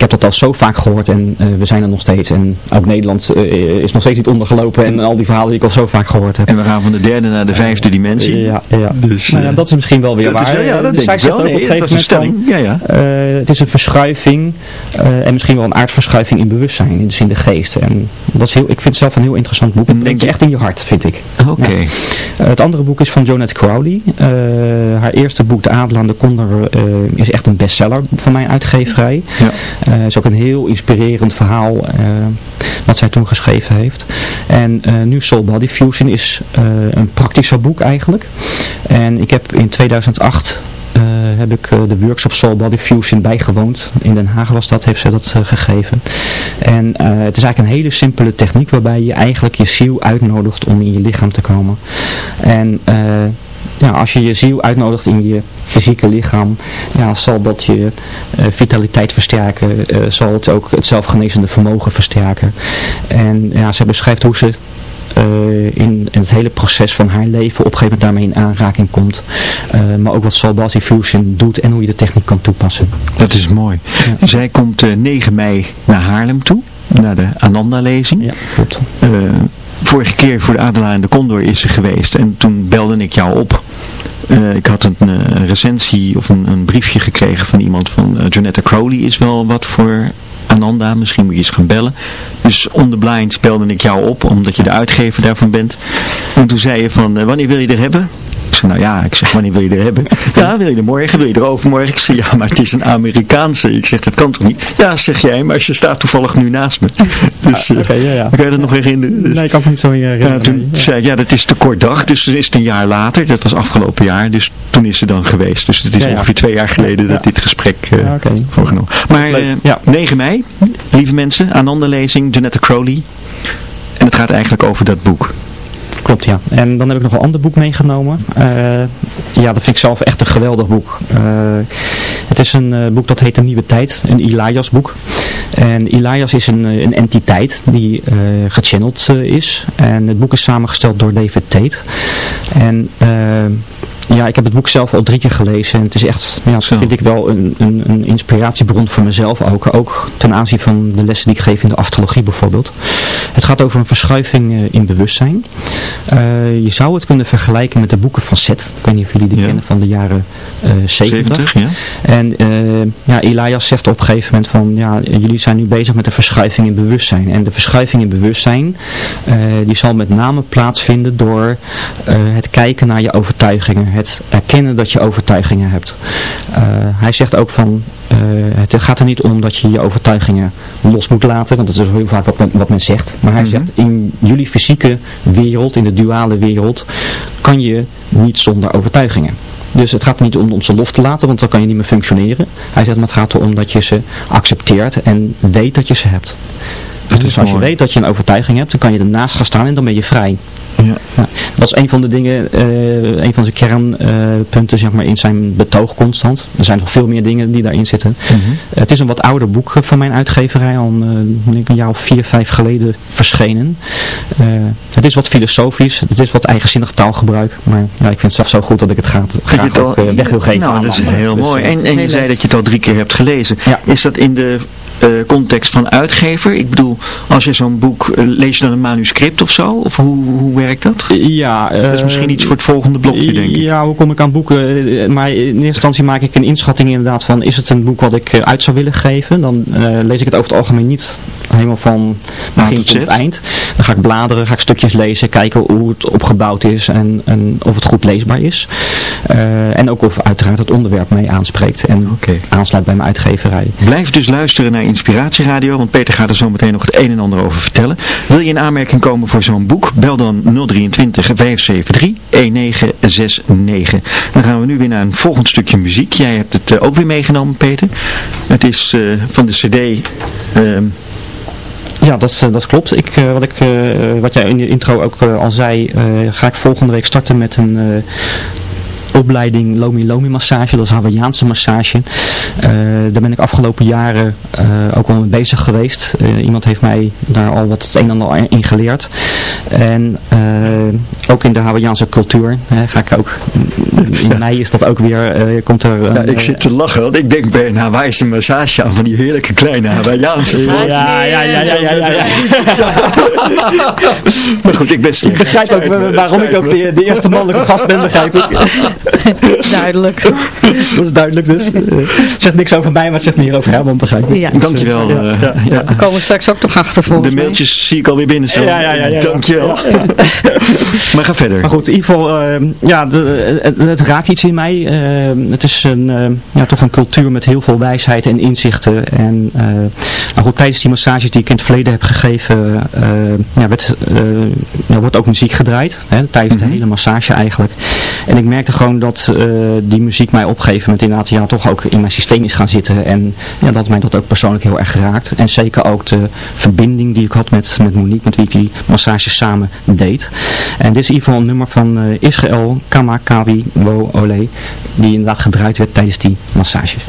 ik heb dat al zo vaak gehoord en uh, we zijn er nog steeds. En ook Nederland uh, is nog steeds niet ondergelopen en al die verhalen die ik al zo vaak gehoord heb. En we gaan van de derde naar de vijfde dimensie. Ja, ja. Dus, nou ja dat is misschien wel weer dat waar. Is, ja, dat dus denk ik wel. Nee, op een stelling. Ja, ja. Het is een verschuiving en misschien wel een aardverschuiving in bewustzijn, dus in de geest. En dat is heel, ik vind het zelf een heel interessant boek. Het denk je echt in je hart, vind ik. Oké. Okay. Ja. het andere boek is van Jonette Crowley. Haar eerste boek, De Adel aan de Konder, is echt een bestseller van mijn uitgeverij. Ja. Uh, is ook een heel inspirerend verhaal uh, wat zij toen geschreven heeft. En uh, nu Soul Body Fusion is een praktischer boek eigenlijk. En ik heb in 2008 uh, heb ik de workshop Soul Body Fusion bijgewoond. In Den Haag was dat, heeft ze dat gegeven. En het is eigenlijk een hele simpele techniek waarbij je eigenlijk je ziel uitnodigt om in je lichaam te komen. En ja, als je je ziel uitnodigt in je fysieke lichaam, ja, zal dat je uh, vitaliteit versterken, uh, zal het ook het zelfgenezende vermogen versterken. En ja, ze beschrijft hoe ze uh, in, in, het hele proces van haar leven op een gegeven moment daarmee in aanraking komt. Uh, maar ook wat Body Fusion doet en hoe je de techniek kan toepassen. Dat is mooi. Ja. Zij komt uh, 9 mei naar Haarlem toe, naar de Ananda-lezing. Ja, klopt. Vorige keer voor de Adelaar en de Condor is ze geweest en toen belde ik jou op. Uh, ik had een, uh, een recensie of een, een, briefje gekregen van iemand van uh, Jonetta Crowley is wel wat voor Ananda, misschien moet je eens gaan bellen. Dus on the blind belde ik jou op, omdat je de uitgever daarvan bent. En toen zei je van, wanneer wil je er hebben? Ik zei, nou ja, ik zeg, wanneer wil je er hebben? Ja, wil je er morgen, wil je er overmorgen? Ik zeg, ja, maar het is een Amerikaanse. Ik zeg, dat kan toch niet? Ja, zeg jij, maar ze staat toevallig nu naast me. Dus, ah, okay, ja, ja. kan je dat nog herinneren? Dus, nee, ik kan me niet zo herinneren. Ja, toen ja. zei ik, ja, dat is te kort dag, dus het is het een jaar later. Dat was afgelopen jaar, dus toen is ze dan geweest. Dus het is ongeveer twee jaar geleden dat dit gesprek uh, okay. voorgenomen. Maar uh, 9 mei, lieve mensen, Ananda-lezing, Janetta Crowley. En het gaat eigenlijk over dat boek. Klopt, ja. En dan heb ik nog een ander boek meegenomen. Uh, ja, dat vind ik zelf echt een geweldig boek. Uh, het is een uh, boek dat heet De Nieuwe Tijd, een Elias boek. En Elias is een, een entiteit die gechanneld is. En het boek is samengesteld door David Tate. En ja, ik heb het boek zelf al drie keer gelezen en het is echt, ja, Zo. vind ik wel een, een, een, inspiratiebron voor mezelf ook. Ook ten aanzien van de lessen die ik geef in de astrologie bijvoorbeeld. Het gaat over een verschuiving uh, in bewustzijn. Uh, je zou het kunnen vergelijken met de boeken van Seth. Ik weet niet of jullie die ja. kennen van de jaren uh, 70. 70 ja. En ja, Elias zegt op een gegeven moment van, ja, jullie zijn nu bezig met de verschuiving in bewustzijn. En de verschuiving in bewustzijn, die zal met name plaatsvinden door het kijken naar je overtuigingen het erkennen dat je overtuigingen hebt. Uh, hij zegt ook van, uh, het gaat er niet om dat je je overtuigingen los moet laten, want dat is heel vaak wat men, wat men zegt. Maar hij mm -hmm. zegt, in jullie fysieke wereld, in de duale wereld, kan je niet zonder overtuigingen. Dus het gaat niet om, om ze los te laten, want dan kan je niet meer functioneren. Hij zegt, maar het gaat erom dat je ze accepteert en weet dat je ze hebt. Dat dus als mooi. je weet dat je een overtuiging hebt, dan kan je ernaast gaan staan en dan ben je vrij. Ja. Ja, dat is een van de dingen, eh, een van zijn kernpunten zeg maar, in zijn betoog constant. Er zijn nog veel meer dingen die daarin zitten. Mhm. het is een wat ouder boek van mijn uitgeverij, al eh, denk ik een jaar of vier, vijf geleden verschenen. Eh, het is wat filosofisch, het is wat eigenzinnig taalgebruik, maar ja, ik vind het zelf zo goed dat ik het je graag het ook eh, weg wil geven Nou, dat is heel Dus, mooi. eh, En, en je heel zei leuk. dat je het al drie keer hebt gelezen. Ja. Is dat in de eh, context van uitgever? Ik bedoel, als je zo'n boek, eh, lees je dan een manuscript of zo? Of hoe, hoe werkt dat? ja, Dat is misschien iets voor het volgende blokje, denk ik. Ja, hoe kom ik aan boeken? Eh, Maar in eerste instantie maak ik een inschatting inderdaad van, is het een boek wat ik eh, uit zou willen geven? Dan eh, lees ik het over het algemeen niet helemaal van begin tot eind. Dan ga ik bladeren, ga ik stukjes lezen, kijken hoe het opgebouwd is en, en of het goed leesbaar is. Eh, en ook of uiteraard het onderwerp mee aanspreekt en aansluit bij mijn uitgeverij. Blijf dus luisteren naar Inspiratieradio, want Peter gaat er zo meteen nog het een en ander over vertellen. Wil je in aanmerking komen voor zo'n boek? Bel dan 023 573 1969. Dan gaan we nu weer naar een volgend stukje muziek. Jij hebt het eh, ook weer meegenomen, Peter. Het is eh, van de cd... ehm, Ja, dat, eh, dat klopt. Ik, wat, ik, wat jij in de intro ook al zei, ga ik volgende week starten met een opleiding Lomi Lomi massage. Dat is Hawaiiaanse massage. Eh, daar ben ik afgelopen jaren eh, ook wel mee bezig geweest. Eh, iemand heeft mij daar al wat het een en ander in geleerd. En ook in de Hawaiiaanse cultuur hè, ga ik ook, in [laughs] mei is dat ook weer, komt er... ik zit te lachen, want ik denk bij een Hawaïse massage aan van die heerlijke kleine Hawaïaanse ja, ja, ja, ja, ja, ja, ja. [laughs] Maar goed, ik ben. Ik begrijp ook waarom ik ook de, de eerste mannelijke gast ben, begrijp ik. [laughs] [laughs] Duidelijk. Dat is duidelijk dus. Het zegt niks over mij, maar zegt meer over Herman, begrijp ik. Ja. Dankjewel. Ja, eh, ja, ja. Daar komen we straks ook nog achter volgens De mij. mailtjes zie ik alweer binnenstaan. Ja, ja, ja, ja, ja. Dankjewel. [laughs] maar ga verder. Maar goed, in ieder geval, eh, ja, de, het, het raakt iets in mij. Eh, het is een, eh, ja, toch een cultuur met heel veel wijsheid en inzichten. En eh, nou goed, tijdens die massages die ik in het verleden heb gegeven, eh, ja, werd, eh, wordt ook muziek gedraaid. Hè, tijdens Mhm. de hele massage eigenlijk. En ik merkte gewoon dat eh, die muziek mij op een gegeven moment inderdaad ja, toch ook in mijn systeem is gaan zitten. En ja, dat mij dat ook persoonlijk heel erg geraakt. En zeker ook de verbinding die ik had met, met Monique, met wie ik die massages samen deed. En dit is in ieder geval een nummer van eh, Israël Kamakawi Wo Ole. Die inderdaad gedraaid werd tijdens die massages.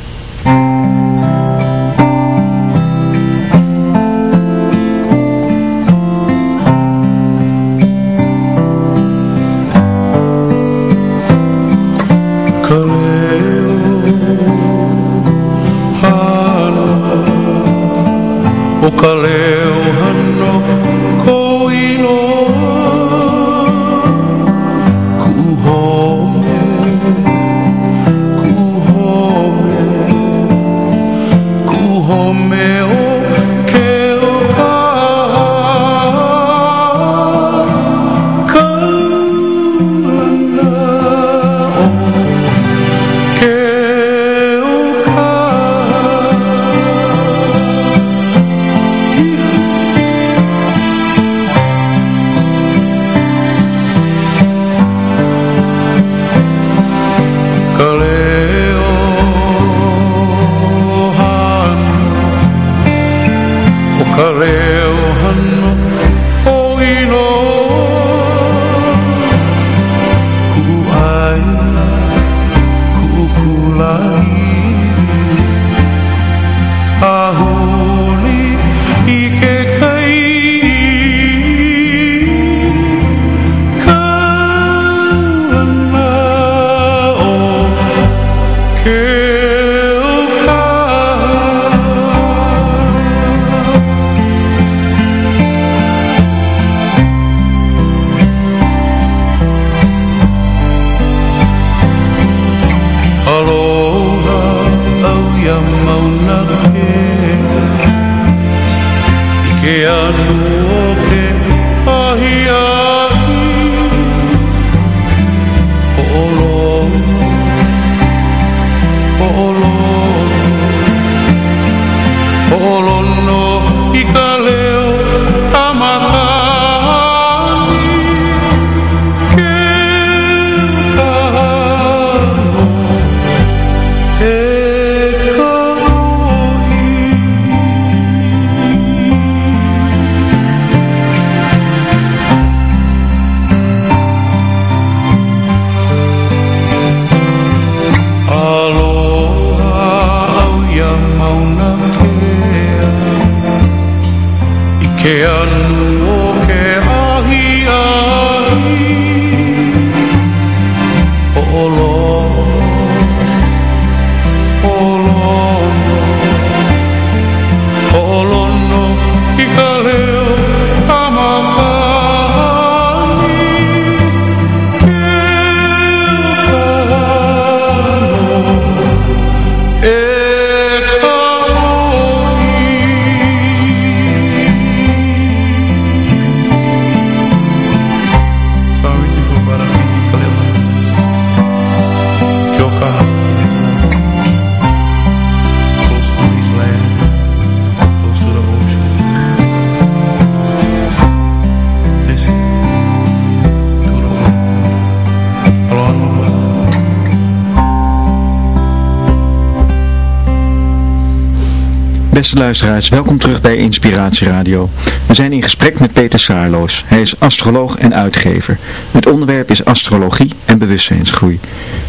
Luisteraars, welkom terug bij Inspiratie Radio. We zijn in gesprek met Peter Saarloos. Hij is astroloog en uitgever. Het onderwerp is astrologie en bewustzijnsgroei.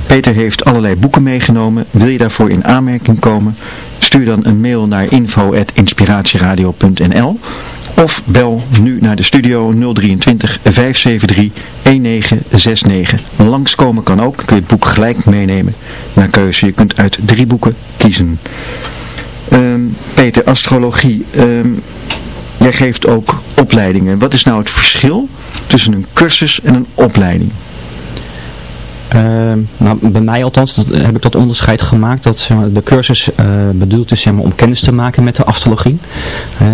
Peter heeft allerlei boeken meegenomen. Wil je daarvoor in aanmerking komen? Stuur dan een mail naar info.inspiratieradio.nl of bel nu naar de studio 023 573 1969. Langskomen kan ook, kun je het boek gelijk meenemen. Naar keuze, je kunt uit drie boeken kiezen. Ehm, Peter, astrologie. ehm, jij geeft ook opleidingen. Wat is nou het verschil tussen een cursus en een opleiding? Ehm, nou, bij mij althans heb ik dat onderscheid gemaakt dat de cursus eh, bedoeld is om kennis te maken met de astrologie. Eh,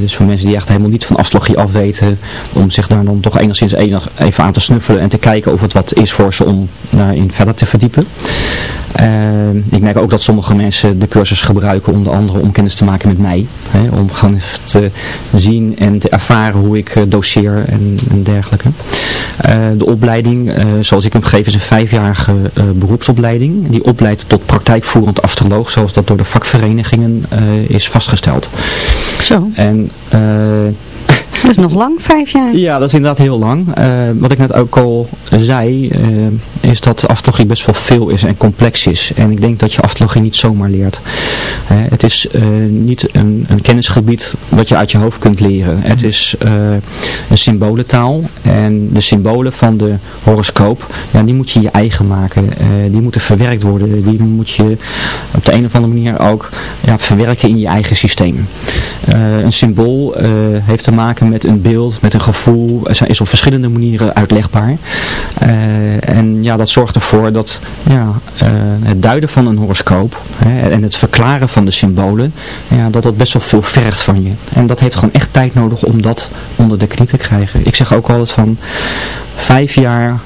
dus voor mensen die echt helemaal niet van astrologie afweten, om zich daar dan toch enigszins enig, even aan te snuffelen en te kijken of het wat is voor ze om daarin verder te verdiepen. Ehm, ik merk ook dat sommige mensen de cursus gebruiken onder andere om kennis te maken met mij. Hè, om even te zien en te ervaren hoe ik eh, doseer en, dergelijke. De opleiding, zoals ik hem geef, is een vijfjarige eh, beroepsopleiding. Die opleidt tot praktijkvoerend astroloog, zoals dat door de vakverenigingen eh, is vastgesteld. Zo, En eh, [laughs] dat is nog lang, vijf jaar. ja, dat is inderdaad heel lang. Eh, wat ik net ook al zei, eh, is dat astrologie best wel veel is en complex is. En ik denk dat je astrologie niet zomaar leert. Eh, het is niet een, een kennisgebied wat je uit je hoofd kunt leren. Het is een symbolentaal. En de symbolen van de horoscoop, ja, die moet je je eigen maken. Die moeten verwerkt worden. Die moet je op de een of andere manier ook ja, verwerken in je eigen systeem. Een symbool heeft te maken met een beeld, met een gevoel. Is op verschillende manieren uitlegbaar. Eh, en ja, dat zorgt ervoor dat ja, eh, het duiden van een horoscoop hè, en het verklaren van de symbolen, ja, dat dat best wel veel vergt van je. En dat heeft gewoon echt tijd nodig om dat onder de knie te krijgen. Ik zeg ook altijd van vijf jaar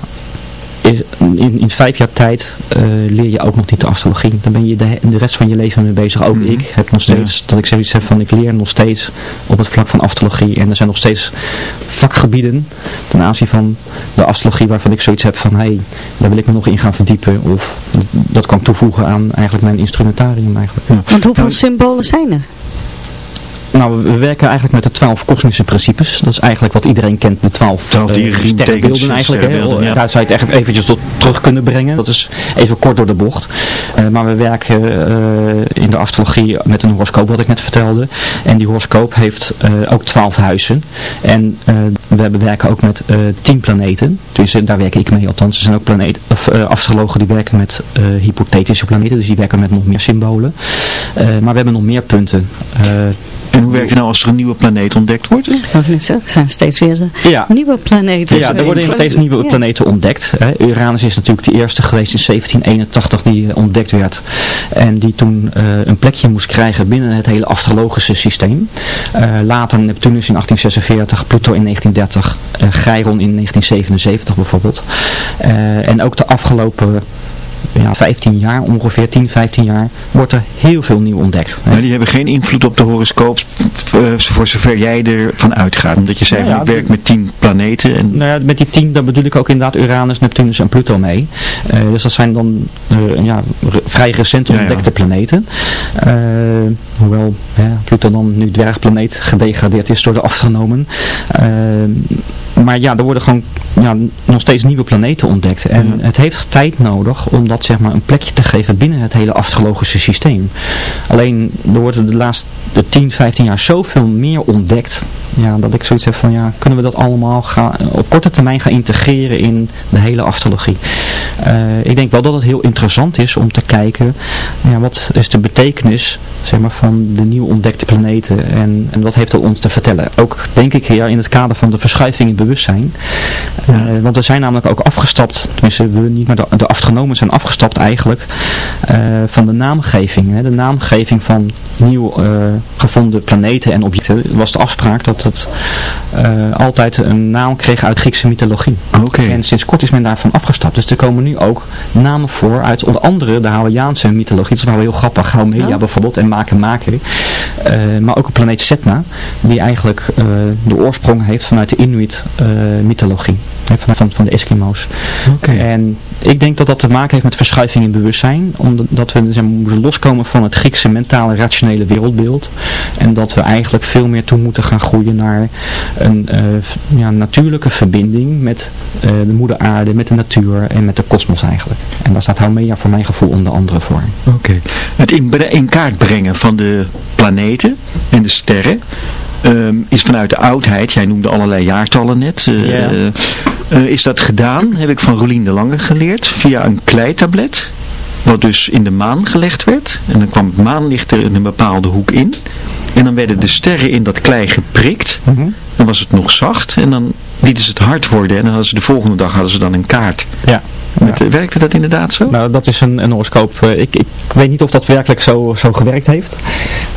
is, in, in vijf jaar tijd eh, leer je ook nog niet de astrologie. Dan ben je de, de rest van je leven mee bezig. Ook ik heb nog steeds, dat ik zoiets heb van ik leer nog steeds op het vlak van astrologie. En er zijn nog steeds vakgebieden ten aanzien van de astrologie waarvan ik zoiets heb van hé, hey, daar wil ik me nog in gaan verdiepen. Of dat kan toevoegen aan eigenlijk mijn instrumentarium eigenlijk. Want hoeveel symbolen zijn er? Nou, we werken eigenlijk met de twaalf kosmische principes. Dat is eigenlijk wat iedereen kent, de twaalf Twaalf eh, dierenriem, sterrenbeelden tekens, eigenlijk. sterrenbeelden, ja. Daar zou je het echt eventjes tot terug kunnen brengen. Dat is even kort door de bocht. Eh, maar we werken eh, in de astrologie met een horoscoop, wat ik net vertelde. En die horoscoop heeft eh, ook twaalf huizen. En eh, we werken ook met eh, tien planeten. Dus daar werk ik mee althans. Er zijn ook planeet, of, eh, astrologen die werken met eh, hypothetische planeten. Dus die werken met nog meer symbolen. Eh, maar we hebben nog meer punten. En hoe werkt het nou als er een nieuwe planeet ontdekt wordt? Dat is het. Er zijn steeds weer eh, Ja. nieuwe planeten. Ja, er worden steeds nieuwe Ja. planeten ontdekt. Hè. Uranus is natuurlijk de eerste geweest in 1781 die eh, ontdekt werd. En die toen eh, een plekje moest krijgen binnen het hele astrologische systeem. Eh, later Neptunus in 1846, Pluto in 1930, eh Chiron in 1977 bijvoorbeeld. Eh, en ook de afgelopen ja, 15 jaar, ongeveer 10, 15 jaar, wordt er heel veel nieuw ontdekt. hè. Maar die hebben geen invloed op de horoscoop eh, voor zover jij ervan uitgaat. Omdat je zei, Ja, ja, ik werk met tien planeten. En, Nou ja, met die tien, daar bedoel ik ook inderdaad Uranus, Neptunus en Pluto mee. Eh, dus dat zijn dan eh, ja, vrij recent ja. ontdekte planeten. Hoewel Pluto dan nu dwergplaneet gedegradeerd is door de astronomen. Eh, maar ja, er worden gewoon ja, nog steeds nieuwe planeten ontdekt. En het heeft tijd nodig om dat zeg maar een plekje te geven binnen het hele astrologische systeem. Alleen er wordt de laatste 10, 15 jaar zoveel meer ontdekt. Ja, dat ik zoiets heb van ja, kunnen we dat allemaal gaan, op korte termijn gaan integreren in de hele astrologie. Uh, ik denk wel dat het heel interessant is om te kijken, ja, wat is de betekenis zeg maar, van de nieuw ontdekte planeten en, en wat heeft dat ons te vertellen. Ook denk ik ja, in het kader van de verschuiving in bewustzijn. Uh, want we zijn namelijk ook afgestapt, tenminste we niet, maar de, de astronomen zijn afgestapt eigenlijk uh, van de naamgeving. Hè. De naamgeving van nieuw gevonden planeten en objecten was de afspraak dat het altijd een naam kreeg uit Griekse mythologie. Okay. En sinds kort is men daarvan afgestapt. Dus er komen nu ook namen voor uit onder andere de Hawaiiaanse mythologie. Dat is wel heel grappig. Haumelia oh. bijvoorbeeld en Maken Maken. Maar ook een planeet Setna. Die eigenlijk de oorsprong heeft vanuit de Inuit mythologie. Van, van, van de Eskimo's. Okay. En ik denk dat dat te maken heeft met verschuiving in bewustzijn. Omdat we zeg, moeten loskomen van het Griekse mentale rationele wereldbeeld. En dat we eigenlijk veel meer toe moeten gaan groeien naar een ja, natuurlijke verbinding met de moeder aarde, met de natuur en met de kosmos eigenlijk. En daar staat Haumea voor mijn gevoel onder andere voor. Oké. Het in, in, kaart brengen van de planeten en de sterren um, is vanuit de oudheid, jij noemde allerlei jaartallen net, uh, ja. uh, is dat gedaan, heb ik van Rolien de Lange geleerd, via een kleitablet. Wat dus in de maan gelegd werd. En dan kwam het maanlicht er in een bepaalde hoek in. En dan werden de sterren in dat klei geprikt. Mm -hmm. Dan was het nog zacht. En dan lieten ze het hard worden. En dan hadden ze de volgende dag hadden ze dan een kaart. Ja. Met, ja. Werkte dat inderdaad zo? Nou, dat is een, een horoscoop. Ik, ik weet niet of dat werkelijk zo, zo gewerkt heeft.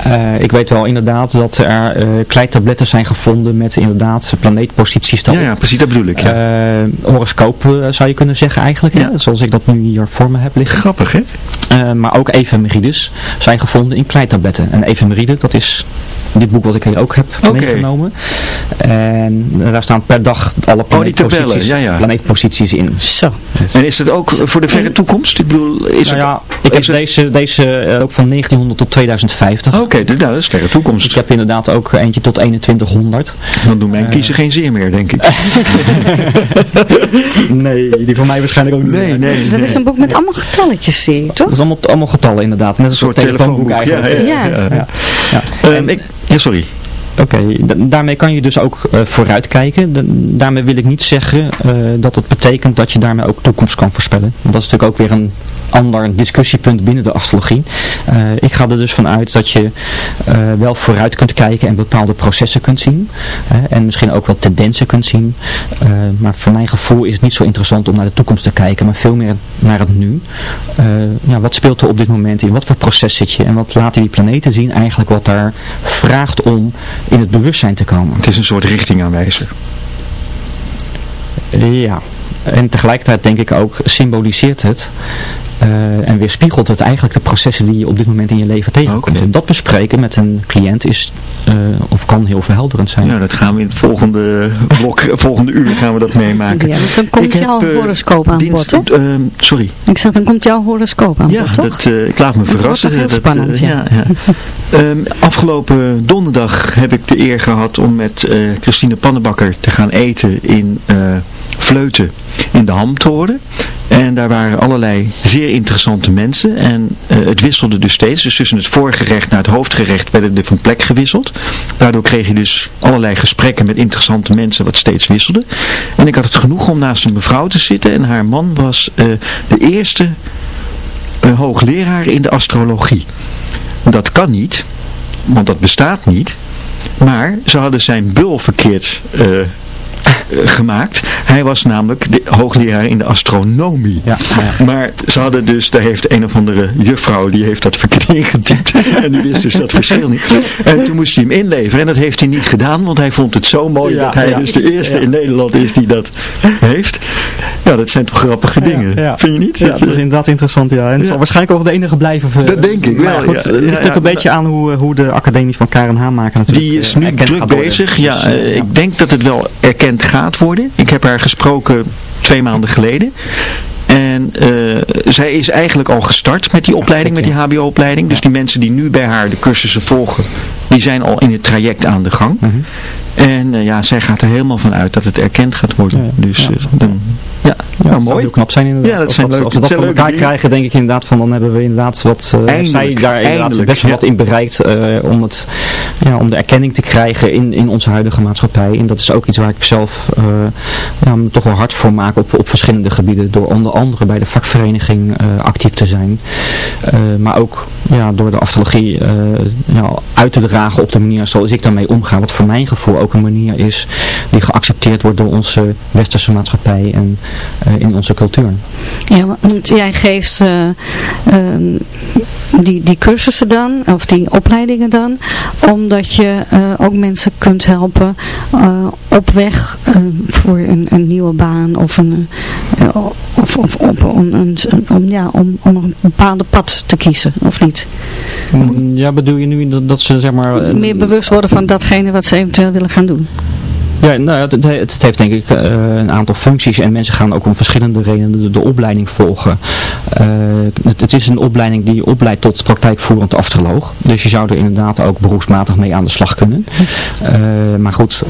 Uh, ik weet wel inderdaad dat er uh, kleitabletten zijn gevonden met inderdaad planeetposities. Ja, ja, precies, dat bedoel ik. Ja. Uh, horoscoop zou je kunnen zeggen eigenlijk. Ja. Hè? Zoals ik dat nu hier voor me heb liggen. Grappig, hè? maar ook efemerides zijn gevonden in kleitabletten. En efemeride, dat is dit boek wat ik hier ook heb okay. meegenomen. En daar staan per dag alle planeetposities, oh, ja, ja. planeetposities in. Zo. En is het ook voor de verre toekomst? Ik bedoel, is nou ja, het, ik heb deze, deze uh, ook van 1900 tot 2050. Oké, okay, nou, dat is verre toekomst. Ik heb inderdaad ook eentje tot 2100. Dan doen mijn uh, kiezen geen zeer meer, denk ik. [laughs] nee, die van mij waarschijnlijk ook niet. Nee, nee, dat nee. is een boek met allemaal getalletjes, zie je, toch? Dat is allemaal, allemaal getallen inderdaad. Net een, een soort telefoonboek, telefoonboek eigenlijk. Ja, ja, ja. ja. ja. Um, ik, sorry. Oké, daarmee kan je dus ook uh, vooruitkijken. De, daarmee wil ik niet zeggen uh, dat het betekent dat je daarmee ook toekomst kan voorspellen. Want dat is natuurlijk ook weer een ander discussiepunt binnen de astrologie. Uh, ik ga er dus vanuit dat je wel vooruit kunt kijken en bepaalde processen kunt zien. en misschien ook wel tendensen kunt zien. maar voor mijn gevoel is het niet zo interessant om naar de toekomst te kijken, maar veel meer naar het nu. ja, wat speelt er op dit moment in? Wat voor proces zit je? En wat laten die planeten zien eigenlijk wat daar vraagt om in het bewustzijn te komen. Het is een soort richtingaanwijzer. Ja, en tegelijkertijd denk ik ook symboliseert het uh, en weerspiegelt het eigenlijk de processen die je op dit moment in je leven tegenkomt. Okay. En dat bespreken met een cliënt is, uh, of kan heel verhelderend zijn. Ja, dat gaan we in het volgende blok, volgende uur gaan we dat meemaken. Ja, dan komt ik jouw heb, horoscoop aan dienst, bod, toch? sorry. Ik zeg, dan komt jouw horoscoop aan ja, bod, toch? Dat, ik laat me dat verrassen. Heel dat, spannend, ja. ja, ja. um, [laughs] afgelopen donderdag heb ik de eer gehad om met Christine Pannenbakker te gaan eten in Vleuten in de Hamtoren. En daar waren allerlei zeer interessante mensen. En uh, het wisselde dus steeds. Dus tussen het voorgerecht naar het hoofdgerecht werden er van plek gewisseld. Daardoor kreeg je dus allerlei gesprekken met interessante mensen wat steeds wisselde. En ik had het genoeg om naast een mevrouw te zitten. En haar man was uh, de eerste uh, hoogleraar in de astrologie. Dat kan niet, want dat bestaat niet. Maar ze hadden zijn bul verkeerd gemaakt. Hij was namelijk de hoogleraar in de astronomie. Ja, ja. Maar ze hadden dus, daar heeft een of andere juffrouw, die heeft dat verkeerd [laughs] ingetypt. en die wist dus dat verschil niet. En toen moest hij hem inleveren. En dat heeft hij niet gedaan, want hij vond het zo mooi ja, dat hij dus de eerste in Nederland is die dat heeft. Ja, dat zijn toch grappige dingen. Vind je niet? Ja, dat is inderdaad interessant, ja. En het zal waarschijnlijk ook de enige blijven. Uh, dat denk ik wel, goed, Het ligt ook een beetje aan hoe, hoe de academie van Karen Haanmaker natuurlijk Die is nu druk bezig. Ja, dus, uh, ik denk dat het wel erkend gaat worden. Ik heb haar gesproken twee maanden geleden. En uh, zij is eigenlijk al gestart met die opleiding, met die hbo-opleiding. Dus die mensen die nu bij haar de cursussen volgen, Die zijn al in het traject aan de gang. Mhm. En eh, ja, zij gaat er helemaal van uit dat het erkend gaat worden. Ja, dus ja. eh, dan, ja, Ja, nou dat zou mooi. heel knap zijn inderdaad. Ja, dat Als zijn Als we dat dat elkaar dingen. krijgen, denk ik inderdaad van dan hebben we inderdaad wat, Eindelijk, zij daar inderdaad best wel ja. wat in bereikt om, het, ja, om de erkenning te krijgen in, in onze huidige maatschappij. En dat is ook iets waar ik zelf ja, me toch wel hard voor maak op, op verschillende gebieden. Door onder andere bij de vakvereniging actief te zijn. Maar ook ja, door de astrologie ja, uit te dragen op de manier zoals ik daarmee omga. Wat voor mijn gevoel ook een manier is die geaccepteerd wordt door onze westerse maatschappij en eh, in onze cultuur. Ja, want jij geeft eh, eh, die, die cursussen dan, of die opleidingen dan, omdat je eh, ook mensen kunt helpen eh, op weg eh, voor een, een nieuwe baan of een, of, of op een, om, ja, om, om een bepaalde pad te kiezen, of niet? Ja, bedoel je nu dat, dat ze zeg maar... Meer bewust worden van datgene wat ze eventueel willen gaan doen. Ja, nou, het, het heeft denk ik eh, een aantal functies en mensen gaan ook om verschillende redenen de, opleiding volgen. Eh, het, het is een opleiding die opleidt tot praktijkvoerend astroloog. Dus je zou er inderdaad ook beroepsmatig mee aan de slag kunnen. Eh, maar goed,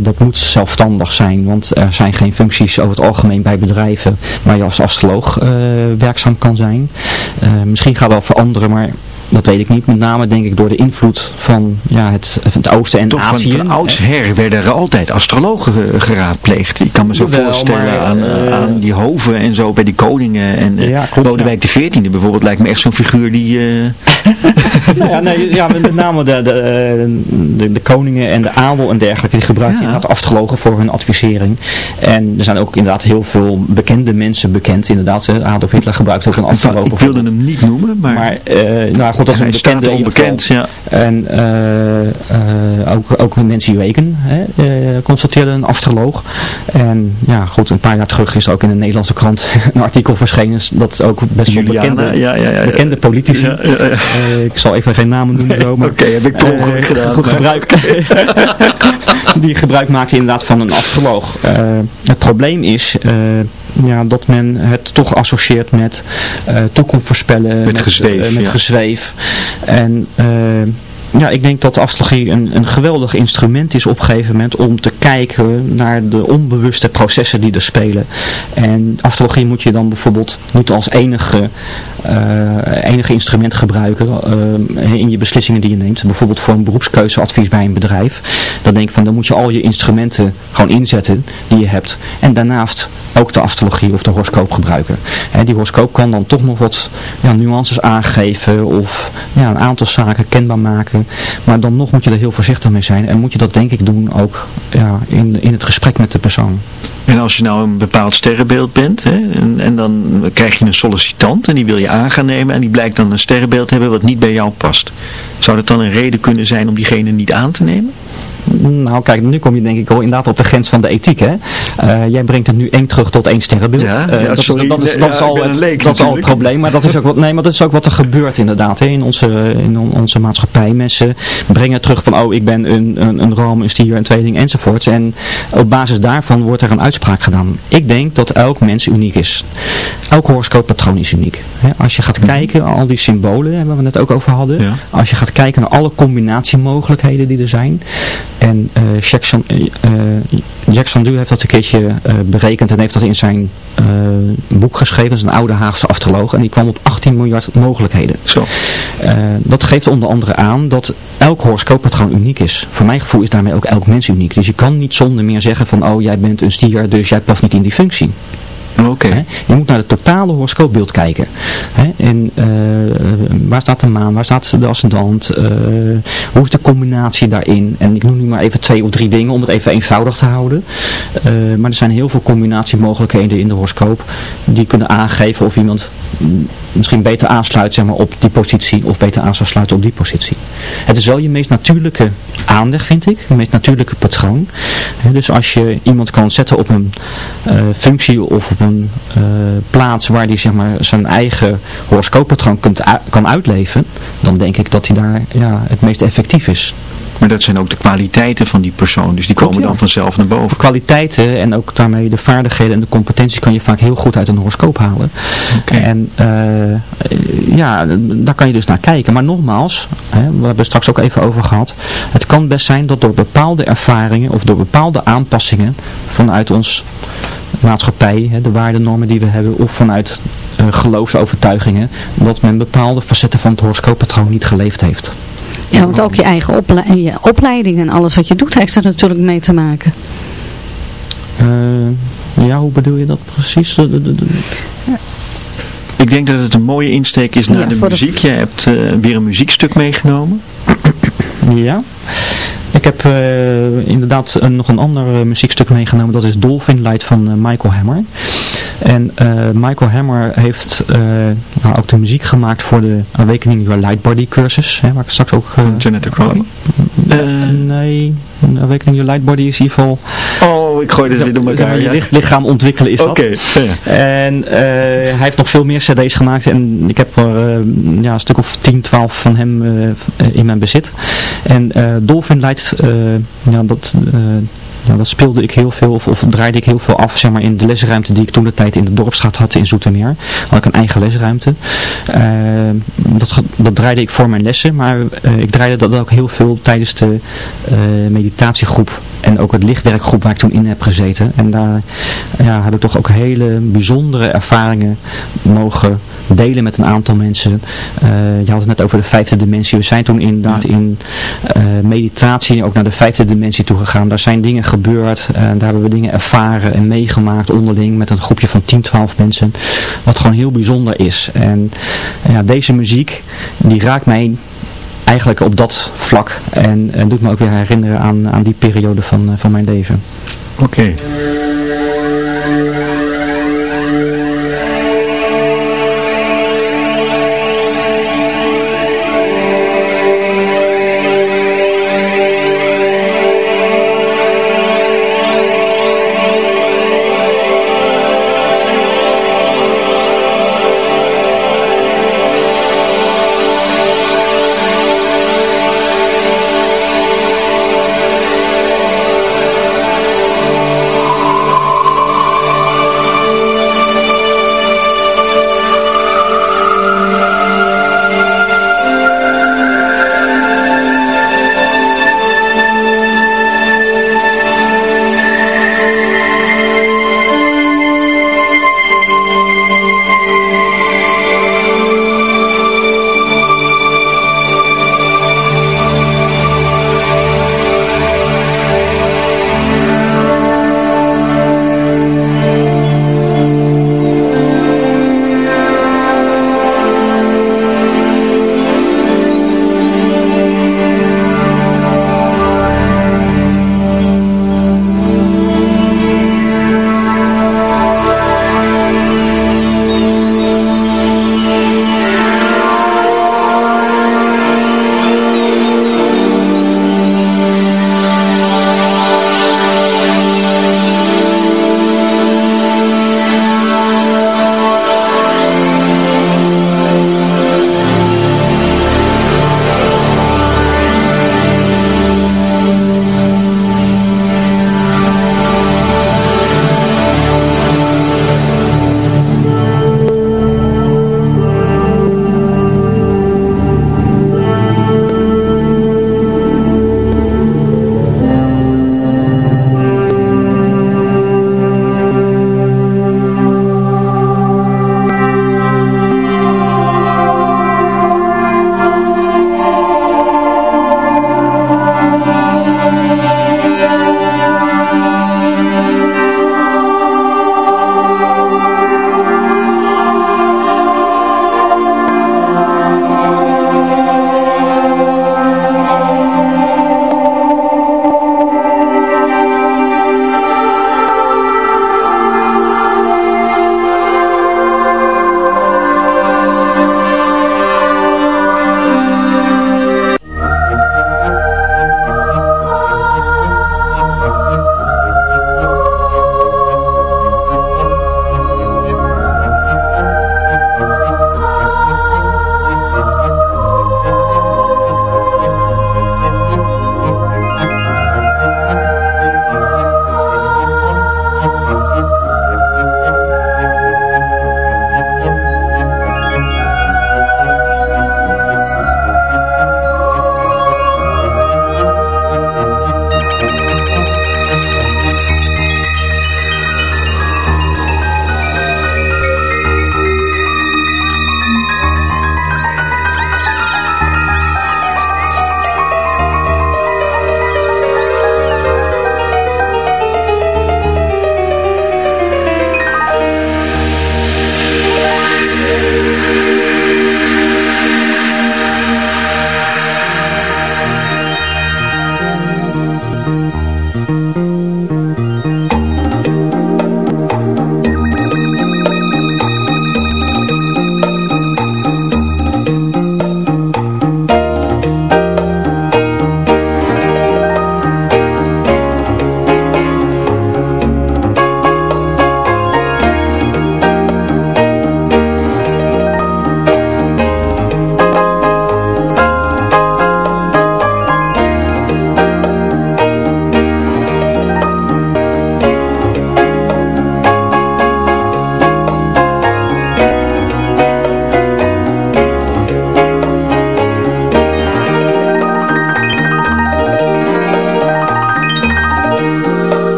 dat moet zelfstandig zijn, want er zijn geen functies over het algemeen bij bedrijven waar je als astroloog werkzaam kan zijn. Misschien gaat dat veranderen, maar dat weet ik niet. Met name denk ik door de invloed van ja, het, het Oosten en Toch van, Azië. van oudsher werden er altijd astrologen ge- geraadpleegd. Ik kan me zo voorstellen maar, aan, eh, aan die hoven en zo bij die koningen. En eh, Ja, klopt, Lodewijk XIV bijvoorbeeld lijkt me echt zo'n figuur die... eh, [laughs] Nou ja, nee, ja, met name de, de, eh, de, de koningen en de adel en dergelijke, die gebruiken Ja. inderdaad astrologen voor hun advisering. En er zijn ook inderdaad heel veel bekende mensen bekend. Inderdaad, eh, Adolf Hitler gebruikt ook een astroloog. ik wilde hem niet noemen, maar, Maar, eh, nou is hij een staat bekende onbekend. Ja. En eh, eh, ook, ook Nancy Reagan hè, eh, consulteerde een astroloog. En ja, goed, een paar jaar terug is er ook in de Nederlandse krant [laughs] een artikel verschenen. Dat ook best wel bekende, ja, ja, ja. bekende politici. Ik zal even geen namen noemen maar... Oké, heb ik ongeluk eh, gedaan, Goed gebruik. [laughs] die gebruik maakte inderdaad van een astroloog. Het probleem is ja, dat men het toch associeert met eh, toekomst voorspellen. Met gezweef, met ja. gezweef. En eh, ja, ik denk dat astrologie een, een geweldig instrument is op een gegeven moment om te kijken naar de onbewuste processen die er spelen. En astrologie moet je dan bijvoorbeeld niet als enige, eh, enige instrument gebruiken eh, in je beslissingen die je neemt. Bijvoorbeeld voor een beroepskeuzeadvies bij een bedrijf. Dan denk ik van dan moet je al je instrumenten gewoon inzetten die je hebt. En daarnaast ook de astrologie of de horoscoop gebruiken. Hè, die horoscoop kan dan toch nog wat ja, nuances aangeven of ja, een aantal zaken kenbaar maken. Maar dan nog moet je er heel voorzichtig mee zijn. En moet je dat denk ik doen ook ja, in, in het gesprek met de persoon. En als je nou een bepaald sterrenbeeld bent, hè, en, en dan krijg je een sollicitant en die wil je aan gaan nemen en die blijkt dan een sterrenbeeld te hebben wat niet bij jou past. Zou dat dan een reden kunnen zijn om diegene niet aan te nemen? Nou kijk, nu kom je denk ik al inderdaad op de grens van de ethiek. Hè? Eh, jij brengt het nu één terug tot één sterrenbeeld. Ja, Eh, ja, dat, is- dat, is, Ja, dat is al, het, leek dat is al het natuurlijk. probleem. Maar dat is ook wat, nee, maar dat is ook wat er gebeurt inderdaad hè, in, onze, in on- onze maatschappij. Mensen brengen terug van, oh ik ben een, een, een ram, een stier, een tweeling enzovoorts. En op basis daarvan wordt er een uitspraak gedaan. Ik denk dat elk mens uniek is. Elk horoscooppatroon is uniek. Hè? Als je gaat kijken, al die symbolen waar we het ook over hadden. Ja. Als je gaat kijken naar alle combinatiemogelijkheden die er zijn. En Jackson, Jackson Du heeft dat een keertje eh, berekend en heeft dat in zijn eh, boek geschreven. Dat is een oude Haagse astroloog. En die kwam op 18 miljard mogelijkheden. Zo. Eh, dat geeft onder andere aan dat elk horoscooppatroon uniek is. Voor mijn gevoel is daarmee ook elk mens uniek. Dus je kan niet zonder meer zeggen van oh jij bent een stier dus jij past niet in die functie. Oké. Je moet naar het totale horoscoopbeeld kijken. Hè? En eh, waar staat de maan, waar staat de ascendant, eh, hoe is de combinatie daarin? En ik noem nu maar even twee of drie dingen om het even eenvoudig te houden. Eh, maar er zijn heel veel combinatiemogelijkheden in de horoscoop die kunnen aangeven of iemand misschien beter aansluit zeg maar, op die positie of beter aan zou sluiten op die positie. Het is wel je meest natuurlijke aanleg vind ik, je meest natuurlijke patroon. Dus als je iemand kan zetten op een functie of op een eh, plaats waar hij zeg maar, zijn eigen horoscooppatroon kunt kan uitleven, dan denk ik dat hij daar ja, het meest effectief is. Maar dat zijn ook de kwaliteiten van die persoon, dus die Klopt, komen ja. dan vanzelf naar De boven. kwaliteiten en ook daarmee de vaardigheden en de competenties kan je vaak heel goed uit een horoscoop halen. Oké. En eh, ja, daar kan je dus naar kijken. Maar nogmaals, hè, we hebben het straks ook even over gehad. Het kan best zijn dat door bepaalde ervaringen of door bepaalde aanpassingen vanuit ons maatschappij, hè, de waardenormen die we hebben, of vanuit uh, geloofsovertuigingen, dat men bepaalde facetten van het horoscooppatroon niet geleefd heeft. Ja, want ook je eigen ople je opleiding en alles wat je doet heeft er natuurlijk mee te maken. Uh, ja, hoe bedoel je dat precies? Ik denk dat het een mooie insteek is naar de muziek. De... Jij hebt uh, weer een muziekstuk meegenomen. Ja. Ik heb uh, inderdaad een, nog een ander muziekstuk meegenomen. Dat is Dolphin Light van Michael Hammer. En Michael Hammer heeft nou, ook de muziek gemaakt voor de Awakening Your Light Body cursus. Hè, waar ik straks ook... Janetta Crowley? Nee, Awakening Your Light Body is in ieder geval... Oh, ik gooi dit weer door elkaar. Je lichaam ontwikkelen is dat. Oké. En hij heeft nog veel meer cd's gemaakt. En ik heb er ja, een stuk of 10, 12 van hem in mijn bezit. En Dolphin Light, ja, dat... Dat speelde ik heel veel, of, draaide ik heel veel af zeg maar, in de lesruimte die ik toen de tijd in de dorpsstraat had in Zoetermeer. Had ik een eigen lesruimte. Uh, dat, dat draaide ik voor mijn lessen, maar uh, ik draaide dat ook heel veel tijdens de uh, meditatiegroep en ook het lichtwerkgroep waar ik toen in heb gezeten. En daar ja, heb ik toch ook hele bijzondere ervaringen mogen delen met een aantal mensen. je had het net over de vijfde dimensie. We zijn toen inderdaad in meditatie ook naar de vijfde dimensie toe gegaan. Daar zijn dingen gebeurd. En daar hebben we dingen ervaren en meegemaakt onderling met een groepje van 10, 12 mensen. Wat gewoon heel bijzonder is. En ja, deze muziek, die raakt mij eigenlijk op dat vlak. En, en doet me ook weer herinneren aan, aan die periode van, van mijn leven. Oké.